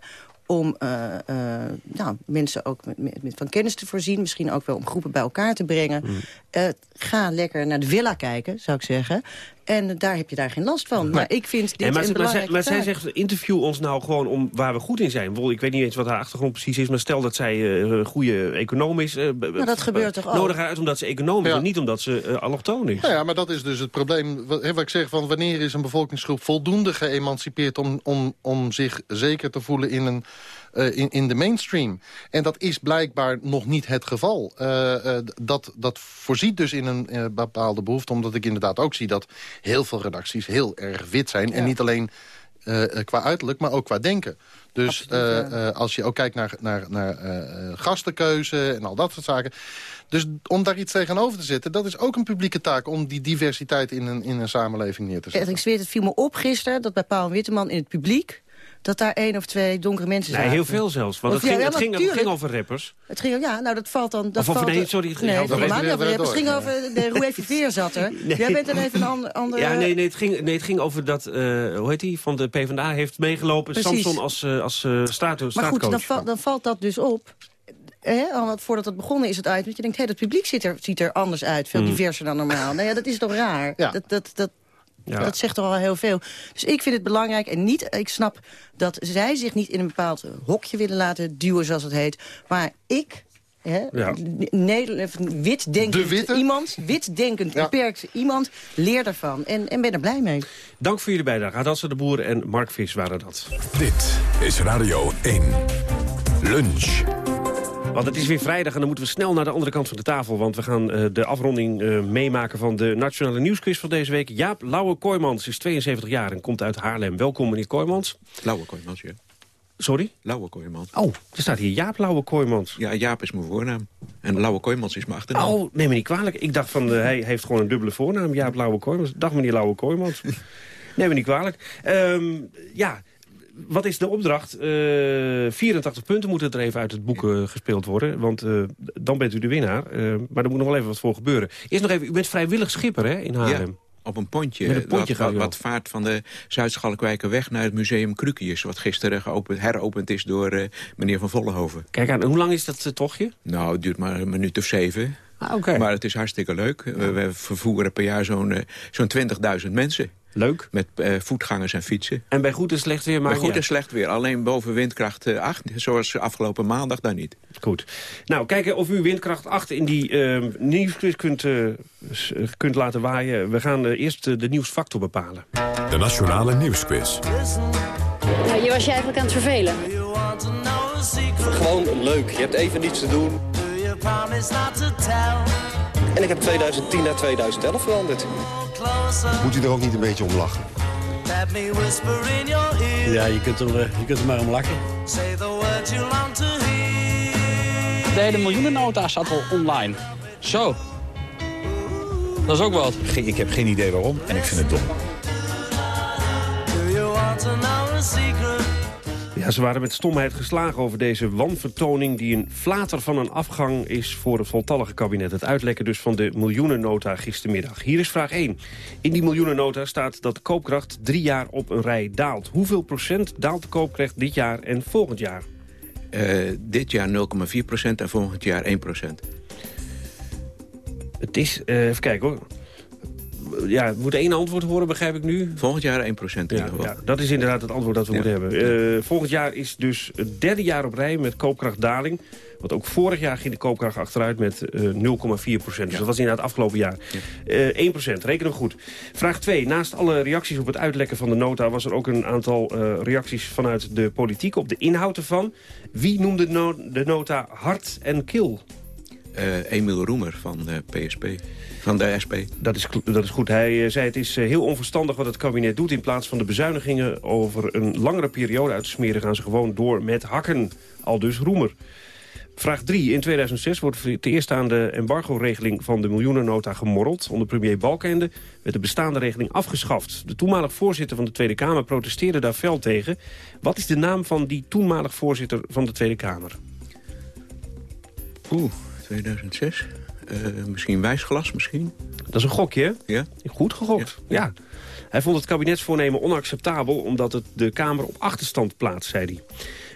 om uh, uh, nou, mensen ook met, met, van kennis te voorzien. Misschien ook wel om groepen bij elkaar te brengen. Mm. Uh, ga lekker naar de villa kijken, zou ik zeggen. En daar heb je daar geen last van. Maar, maar ik vind dit maar, een maar, zij, maar taak. zij zegt, interview ons nou gewoon om waar we goed in zijn. Ik weet niet eens wat haar achtergrond precies is... maar stel dat zij een goede econoom is... nou, dat gebeurt toch ook? Nodig haar uit omdat ze econoom is ja. en niet omdat ze allochtoon is. Nou ja, maar dat is dus het probleem. Wat, wat ik zeg, van wanneer is een bevolkingsgroep voldoende geëmancipeerd... om, om, om zich zeker te voelen in een... Uh, in, in de mainstream. En dat is blijkbaar nog niet het geval. Uh, uh, dat, dat voorziet dus in een bepaalde behoefte... omdat ik inderdaad ook zie dat heel veel redacties heel erg wit zijn. Ja. En niet alleen qua uiterlijk, maar ook qua denken. Dus Absoluut, ja. als je ook kijkt naar, naar, naar gastenkeuze en al dat soort zaken... Dus om daar iets tegenover te zetten, dat is ook een publieke taak... om die diversiteit in een, in een samenleving neer te zetten. Ik zweer, het viel me op gisteren dat bij Paul Witteman in het publiek dat daar één of twee donkere mensen zijn. Nee, heel veel zelfs. Want het, ging, ja, het, ging, het, ging, over rappers. Het ging, ja, nou dat valt dan... Dat of valt, nee, sorry, het ging nee, over, nee, over, over rappers. Het ging over... De Roué zat er. nee. Jij bent dan even een ander... andere... Ja, nee, nee, het ging, nee, het ging over dat... Uh, hoe heet hij? Van de PvdA heeft meegelopen. Precies. Samson als, uh, als uh, staat, Maar goed, dan, val, dan valt dat dus op... Hè, voordat het begonnen is het uit. Dat je denkt, hé, hey, het publiek ziet er, ziet er anders uit. Veel mm. diverser dan normaal. Nou ja, dat is toch raar? Ja. Dat, dat, dat, Ja. Dat zegt toch al heel veel. Dus ik vind het belangrijk en niet, ik snap dat zij zich niet in een bepaald hokje willen laten duwen, zoals het heet. Maar ik Hè? Ja. Nederland, witdenkend iemand, witdenkend, beperkt iemand, leer daarvan en, en ben er blij mee. Dank voor jullie bijdrage. Hadassa de Boer en Mark Vis waren dat. Dit is Radio 1. Lunch. Want het is weer vrijdag en dan moeten we snel naar de andere kant van de tafel. Want we gaan uh, de afronding uh, meemaken van de Nationale Nieuwsquiz van deze week. Jaap Lauwe Kooijmans is 72 jaar en komt uit Haarlem. Welkom meneer Kooijmans. Lauwe Kooijmans, ja. Sorry? Lauwe Kooijmans. Oh, er staat hier Jaap Lauwe Kooijmans. Ja, Jaap is mijn voornaam. En Lauwe Kooijmans is mijn achternaam. Oh, neem me niet kwalijk. Ik dacht van, uh, hij heeft gewoon een dubbele voornaam. Jaap Lauwe Kooijmans. Dag meneer Lauwe Kooijmans. neem me niet kwalijk. Um, ja, wat is de opdracht? Uh, 84 punten moeten er even uit het boek uh, gespeeld worden. Want uh, dan bent u de winnaar. maar er moet nog wel even wat voor gebeuren. Eerst nog even, u bent vrijwillig schipper hè, in Haarlem. Ja op een pontje, een pontje wat, wat, wat, vaart van de Zuid-Schalkwijkerweg naar het museum Krukius... wat gisteren geopend, heropend is door uh, meneer Van Vollenhoven. Kijk aan, hoe lang is dat uh, tochtje? Nou, het duurt maar een minuut of zeven. Ah, okay. Maar het is hartstikke leuk. We, we, vervoeren per jaar zo'n zo'n 20.000 mensen. Leuk. Met voetgangers en fietsen. En bij goed en slecht weer? Maar bij goed en slecht weer. Alleen boven windkracht 8, zoals afgelopen maandag, daar niet. Goed. Nou, kijken of u windkracht 8 in die nieuwsquiz kunt, kunt laten waaien. We gaan eerst de nieuwsfactor bepalen. De Nationale Nieuwsquiz. Nou, je was je eigenlijk aan het vervelen. Gewoon leuk. Je hebt even niets te doen. En ik heb 2010 naar 2011 veranderd. Moet u er ook niet een beetje om lachen? Ja, je kunt er, je kunt er maar om lachen. De hele miljoenennota staat al online. Zo. Dat is ook wat. Ik heb geen idee waarom en ik vind het dom. Ja, ze waren met stomheid geslagen over deze wanvertoning... die een flater van een afgang is voor het voltallige kabinet. Het uitlekken dus van de miljoenennota gistermiddag. Hier is vraag 1. In die miljoenennota staat dat de koopkracht drie jaar op een rij daalt. Hoeveel procent daalt de koopkracht dit jaar en volgend jaar? Uh, dit jaar 0,4 procent en volgend jaar 1 procent. Het is, uh, even kijken hoor ja, moet één antwoord horen, begrijp ik nu. Volgend jaar 1 procent ja, ja, dat is inderdaad het antwoord dat we ja. moeten hebben. Uh, volgend jaar is dus het derde jaar op rij met koopkrachtdaling. Want ook vorig jaar ging de koopkracht achteruit met uh, 0,4 procent. Dus dat was inderdaad afgelopen jaar. Uh, 1 procent, reken hem goed. Vraag 2. Naast alle reacties op het uitlekken van de nota... was er ook een aantal uh, reacties vanuit de politiek op de inhoud ervan. Wie noemde no de nota hard en kil? Uh, Emiel Roemer van de PSP. Van de SP. Dat is, dat is goed. Hij uh, zei het is uh, heel onverstandig wat het kabinet doet. In plaats van de bezuinigingen over een langere periode uit te smeren... gaan ze gewoon door met hakken. Al dus Roemer. Vraag 3. In 2006 wordt voor het eerst aan de embargo-regeling van de miljoenennota gemorreld. Onder premier Balkenende werd de bestaande regeling afgeschaft. De toenmalig voorzitter van de Tweede Kamer protesteerde daar fel tegen. Wat is de naam van die toenmalig voorzitter van de Tweede Kamer? Oeh, 2006? Uh, misschien wijsglas, misschien? Dat is een gokje? Ja. Goed gegokt, ja. ja. Hij vond het kabinetsvoornemen onacceptabel... omdat het de Kamer op achterstand plaatst, zei hij.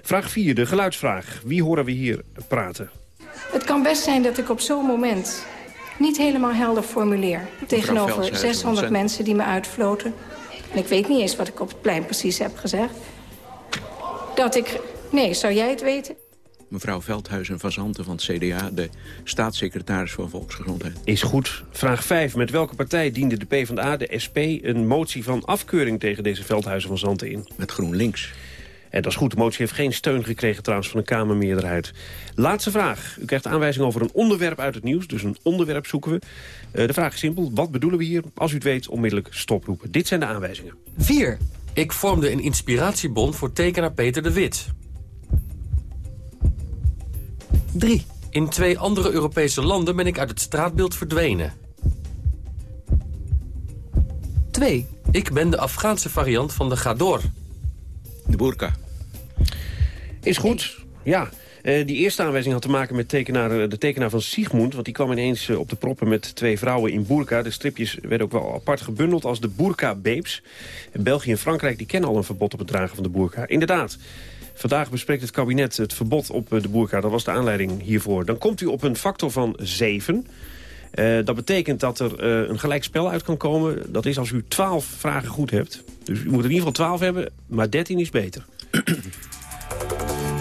Vraag 4, de geluidsvraag. Wie horen we hier praten? Het kan best zijn dat ik op zo'n moment niet helemaal helder formuleer... tegenover 600 mensen die me uitfloten. En ik weet niet eens wat ik op het plein precies heb gezegd. Dat ik... Nee, zou jij het weten? Mevrouw Veldhuizen van Zanten van het CDA... de staatssecretaris voor Volksgezondheid. Is goed. Vraag 5. Met welke partij diende de PvdA, de SP... een motie van afkeuring tegen deze Veldhuizen van Zanten in? Met GroenLinks. En dat is goed. De motie heeft geen steun gekregen trouwens van een Kamermeerderheid. Laatste vraag. U krijgt aanwijzing over een onderwerp uit het nieuws. Dus een onderwerp zoeken we. Uh, de vraag is simpel. Wat bedoelen we hier? Als u het weet, onmiddellijk stoproepen. Dit zijn de aanwijzingen. 4. Ik vormde een inspiratiebond voor tekenaar Peter de Wit. 3. In twee andere Europese landen ben ik uit het straatbeeld verdwenen. 2. Ik ben de Afghaanse variant van de Gador. De burka. Is goed, ja. Uh, die eerste aanwijzing had te maken met tekenaar, de tekenaar van Sigmund... want die kwam ineens uh, op de proppen met twee vrouwen in burka. De stripjes werden ook wel apart gebundeld als de burka-babes. België en Frankrijk die kennen al een verbod op het dragen van de burka. Inderdaad, Vandaag bespreekt het kabinet het verbod op de boerka. Dat was de aanleiding hiervoor. Dan komt u op een factor van 7. Uh, dat betekent dat er uh, een gelijk spel uit kan komen. Dat is als u 12 vragen goed hebt. Dus u moet in ieder geval 12 hebben, maar 13 is beter.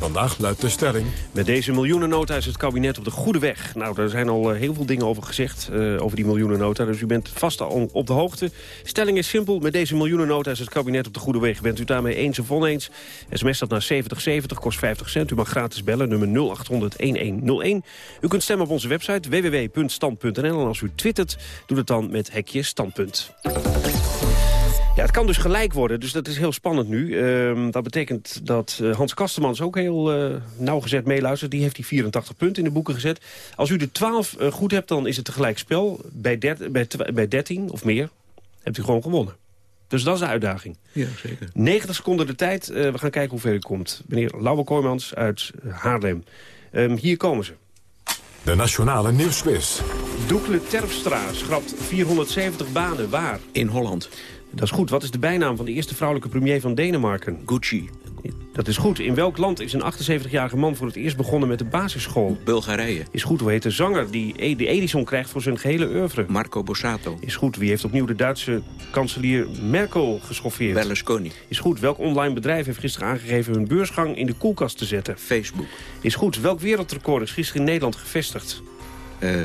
Vandaag luidt de stelling. Met deze miljoenennota is het kabinet op de goede weg. Nou, daar zijn al heel veel dingen over gezegd, uh, over die miljoenennota. Dus u bent vast al op de hoogte. Stelling is simpel. Met deze miljoenennota is het kabinet op de goede weg. Bent u daarmee eens of oneens? SMS dat naar 7070, kost 50 cent. U mag gratis bellen, nummer 0800-1101. U kunt stemmen op onze website www.stand.nl. En als u twittert, doe het dan met hekje standpunt. Ja, het kan dus gelijk worden, dus dat is heel spannend nu. Uh, dat betekent dat uh, Hans Kastemans ook heel uh, nauwgezet meeluistert. Die heeft die 84 punten in de boeken gezet. Als u de 12 uh, goed hebt, dan is het een gelijk spel. Bij, der, bij, bij 13 of meer hebt u gewoon gewonnen. Dus dat is de uitdaging. Ja, zeker. 90 seconden de tijd. we gaan kijken hoe ver u komt. Meneer Lauwe Kooijmans uit Haarlem. Um, hier komen ze. De Nationale Nieuwsquiz. Doekle Terpstra schrapt 470 banen. Waar? In Holland. Dat is goed. Wat is de bijnaam van de eerste vrouwelijke premier van Denemarken? Gucci. Dat is goed. In welk land is een 78-jarige man voor het eerst begonnen met de basisschool? Bulgarije. Is goed. Hoe heet de zanger die de Edison krijgt voor zijn gehele oeuvre? Marco Borsato. Is goed. Wie heeft opnieuw de Duitse kanselier Merkel geschoffeerd? Berlusconi. Is goed. Welk online bedrijf heeft gisteren aangegeven hun beursgang in de koelkast te zetten? Facebook. Is goed. Welk wereldrecord is gisteren in Nederland gevestigd? Eh...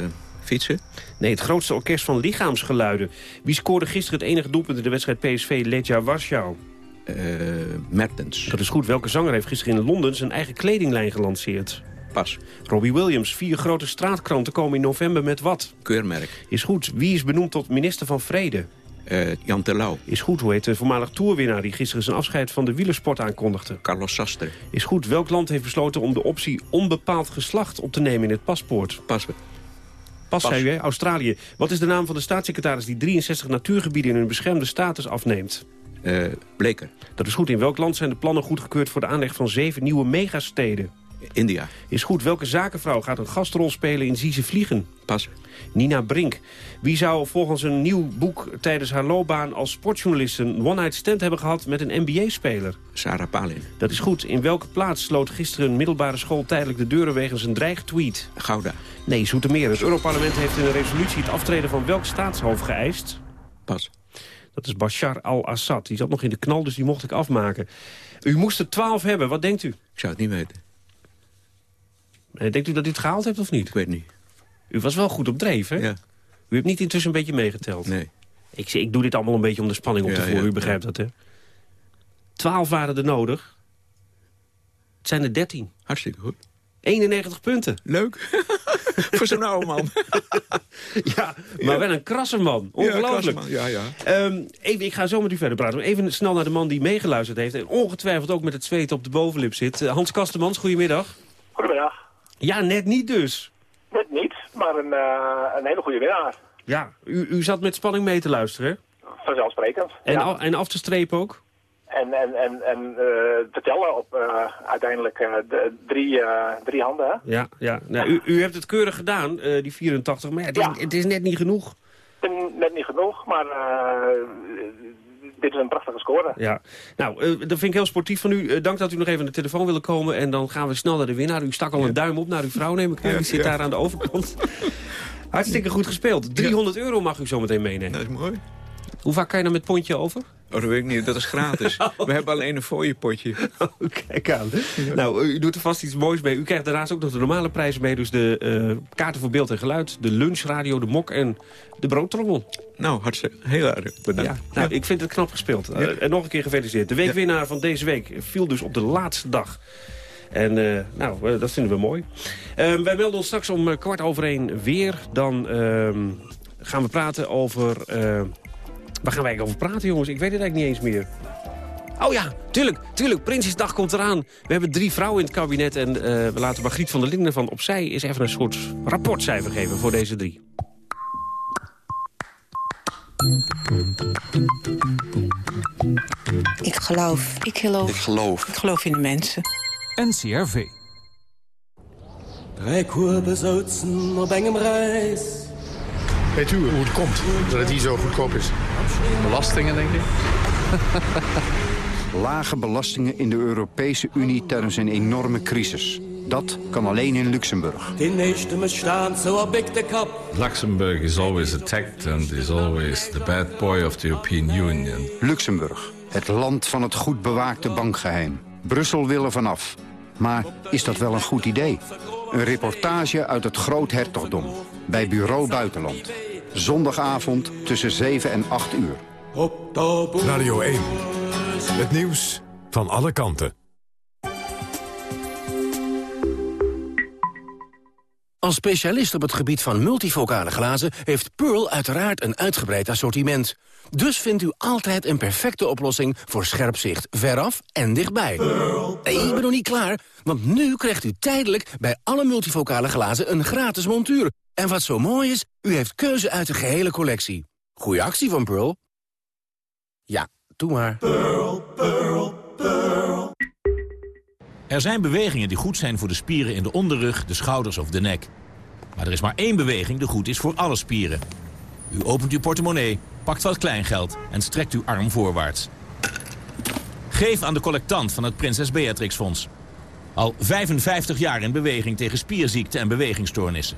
Fietsen? Nee, het grootste orkest van lichaamsgeluiden. Wie scoorde gisteren het enige doelpunt in de wedstrijd PSV Legia Warschau? Uh, Mertens. Dat is goed. Welke zanger heeft gisteren in Londen zijn eigen kledinglijn gelanceerd? Pas. Robbie Williams. Vier grote straatkranten komen in november met wat? Keurmerk. Is goed. Wie is benoemd tot minister van Vrede? Uh, Jan Terlouw. Is goed. Hoe heet de voormalig toerwinnaar die gisteren zijn afscheid van de wielersport aankondigde? Carlos Sastre. Is goed. Welk land heeft besloten om de optie onbepaald geslacht op te nemen in het paspoort? Pas. Pas, Pas. zei u, Australië. Wat is de naam van de staatssecretaris die 63 natuurgebieden in hun beschermde status afneemt? Uh, Bleker. Dat is goed. In welk land zijn de plannen goedgekeurd voor de aanleg van zeven nieuwe megasteden? India. Is goed. Welke zakenvrouw gaat een gastrol spelen in Zieze Vliegen? Pas. Nina Brink. Wie zou volgens een nieuw boek tijdens haar loopbaan als sportjournalist... een one-night stand hebben gehad met een NBA-speler? Sarah Palin. Dat is goed. In welke plaats sloot gisteren een middelbare school tijdelijk de deuren wegens een dreigtweet? Gouda. Nee, Zoetermeer. Het Europarlement heeft in een resolutie het aftreden van welk staatshoofd geëist? Pas. Dat is Bashar al-Assad. Die zat nog in de knal, dus die mocht ik afmaken. U moest er 12 hebben. Wat denkt u? Ik zou het niet weten. Denkt u dat u het gehaald heeft of niet? Ik weet niet. U was wel goed op dreef, hè? Ja. U hebt niet intussen een beetje meegeteld? Nee. Ik, ik doe dit allemaal een beetje om de spanning op te Ja, voeren. ja, u begrijpt dat, hè? Twaalf waren er nodig. Het zijn er dertien. Hartstikke goed. 91 punten. Leuk. Voor zo'n oude man. ja, maar wel een krasse man. Ongelooflijk. Ja, ja. Ehm, even, ik ga zo met u verder praten. Even snel naar de man die meegeluisterd heeft... en ongetwijfeld ook met het zweet op de bovenlip zit. Uh, Hans Kastemans, goedemiddag. Goedemiddag. Ja, net niet dus. Net niet, maar een, uh, een hele goede winnaar. Ja, u, u zat met spanning mee te luisteren, Vanzelfsprekend. En, ja. en af te strepen ook? En, en, en, en uh, te tellen op uh, uiteindelijk uh, de, drie, drie handen. Hè? Ja, ja. Nou, u, u hebt het keurig gedaan, die 84. Maar ja, het, is, Ja. het is net niet genoeg. Net niet genoeg, maar dit is een prachtige score. Ja, nou, eh, dat vind ik heel sportief van u. Eh, dank dat u nog even aan de telefoon willen komen. En dan gaan we snel naar de winnaar. U stak al een duim op naar uw vrouw, neem ik aan. Die zit daar aan de overkant. Hartstikke goed gespeeld. 300 euro mag u zo meteen meenemen. Dat is mooi. Hoe vaak kan je dan met pontje over? Oh, dat weet ik niet. Dat is gratis. We hebben alleen een fooiepotje. Oh, kijk aan. Nou, u doet er vast iets moois mee. U krijgt daarnaast ook nog de normale prijzen mee. Dus de eh, kaarten voor beeld en geluid, de lunchradio, de mok en de broodtrommel. Nou, hartstikke heel erg bedankt. Ja, nou, ik vind het knap gespeeld. Eh, en nog een keer gefeliciteerd. De weekwinnaar van deze week viel dus op de laatste dag. En eh, nou, dat vinden we mooi. Eh, wij melden ons straks om kwart over één weer. Dan ehm, gaan we praten over... waar gaan wij eigenlijk over praten, jongens? Ik weet het eigenlijk niet eens meer. Oh ja, tuurlijk, tuurlijk. Prinsjesdag komt eraan. We hebben drie vrouwen in het kabinet. En eh, we laten Margriet van der Linden van opzij... eens even een soort rapportcijfer geven voor deze drie. Ik geloof. Ik geloof. Ik geloof. Ik geloof in de mensen. NCRV. Drei Kurbesauzen op engem Reis. Weet u hoe het komt dat het hier zo goedkoop is? Belastingen, denk ik. Lage belastingen in de Europese Unie tijdens een enorme crisis. Dat kan alleen in Luxemburg. Luxemburg is always attacked and is always the bad boy of the European Union. Luxemburg, het land van het goed bewaakte bankgeheim. Brussel wil er vanaf. Maar is dat wel een goed idee? Een reportage uit het Groothertogdom. Bij Bureau Buitenland. Zondagavond tussen 7 en 8 uur. Radio 1. Het nieuws van alle kanten. Als specialist op het gebied van multifocale glazen... heeft Pearl uiteraard een uitgebreid assortiment. Dus vindt u altijd een perfecte oplossing voor scherp zicht veraf en dichtbij. Nee, ik ben nog niet klaar, want nu krijgt u tijdelijk... bij alle multifocale glazen een gratis montuur. En wat zo mooi is, u heeft keuze uit de gehele collectie. Goeie actie van Pearl. Ja, doe maar. Pearl, Pearl, Pearl. Er zijn bewegingen die goed zijn voor de spieren in de onderrug, de schouders of de nek. Maar er is maar één beweging die goed is voor alle spieren. U opent uw portemonnee, pakt wat kleingeld en strekt uw arm voorwaarts. Geef aan de collectant van het Prinses Beatrix Fonds. Al 55 jaar in beweging tegen spierziekten en bewegingsstoornissen.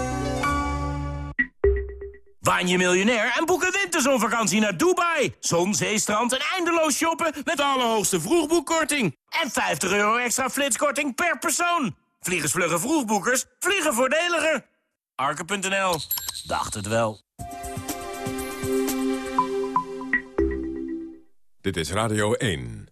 Waan je miljonair en boek een winterzonvakantie naar Dubai. Zon, zee, strand en eindeloos shoppen met de allerhoogste vroegboekkorting. En 50 euro extra flitskorting per persoon. Vliegensvlugge vroegboekers vliegen voordeliger. Arke.nl. Dacht het wel. Dit is Radio 1.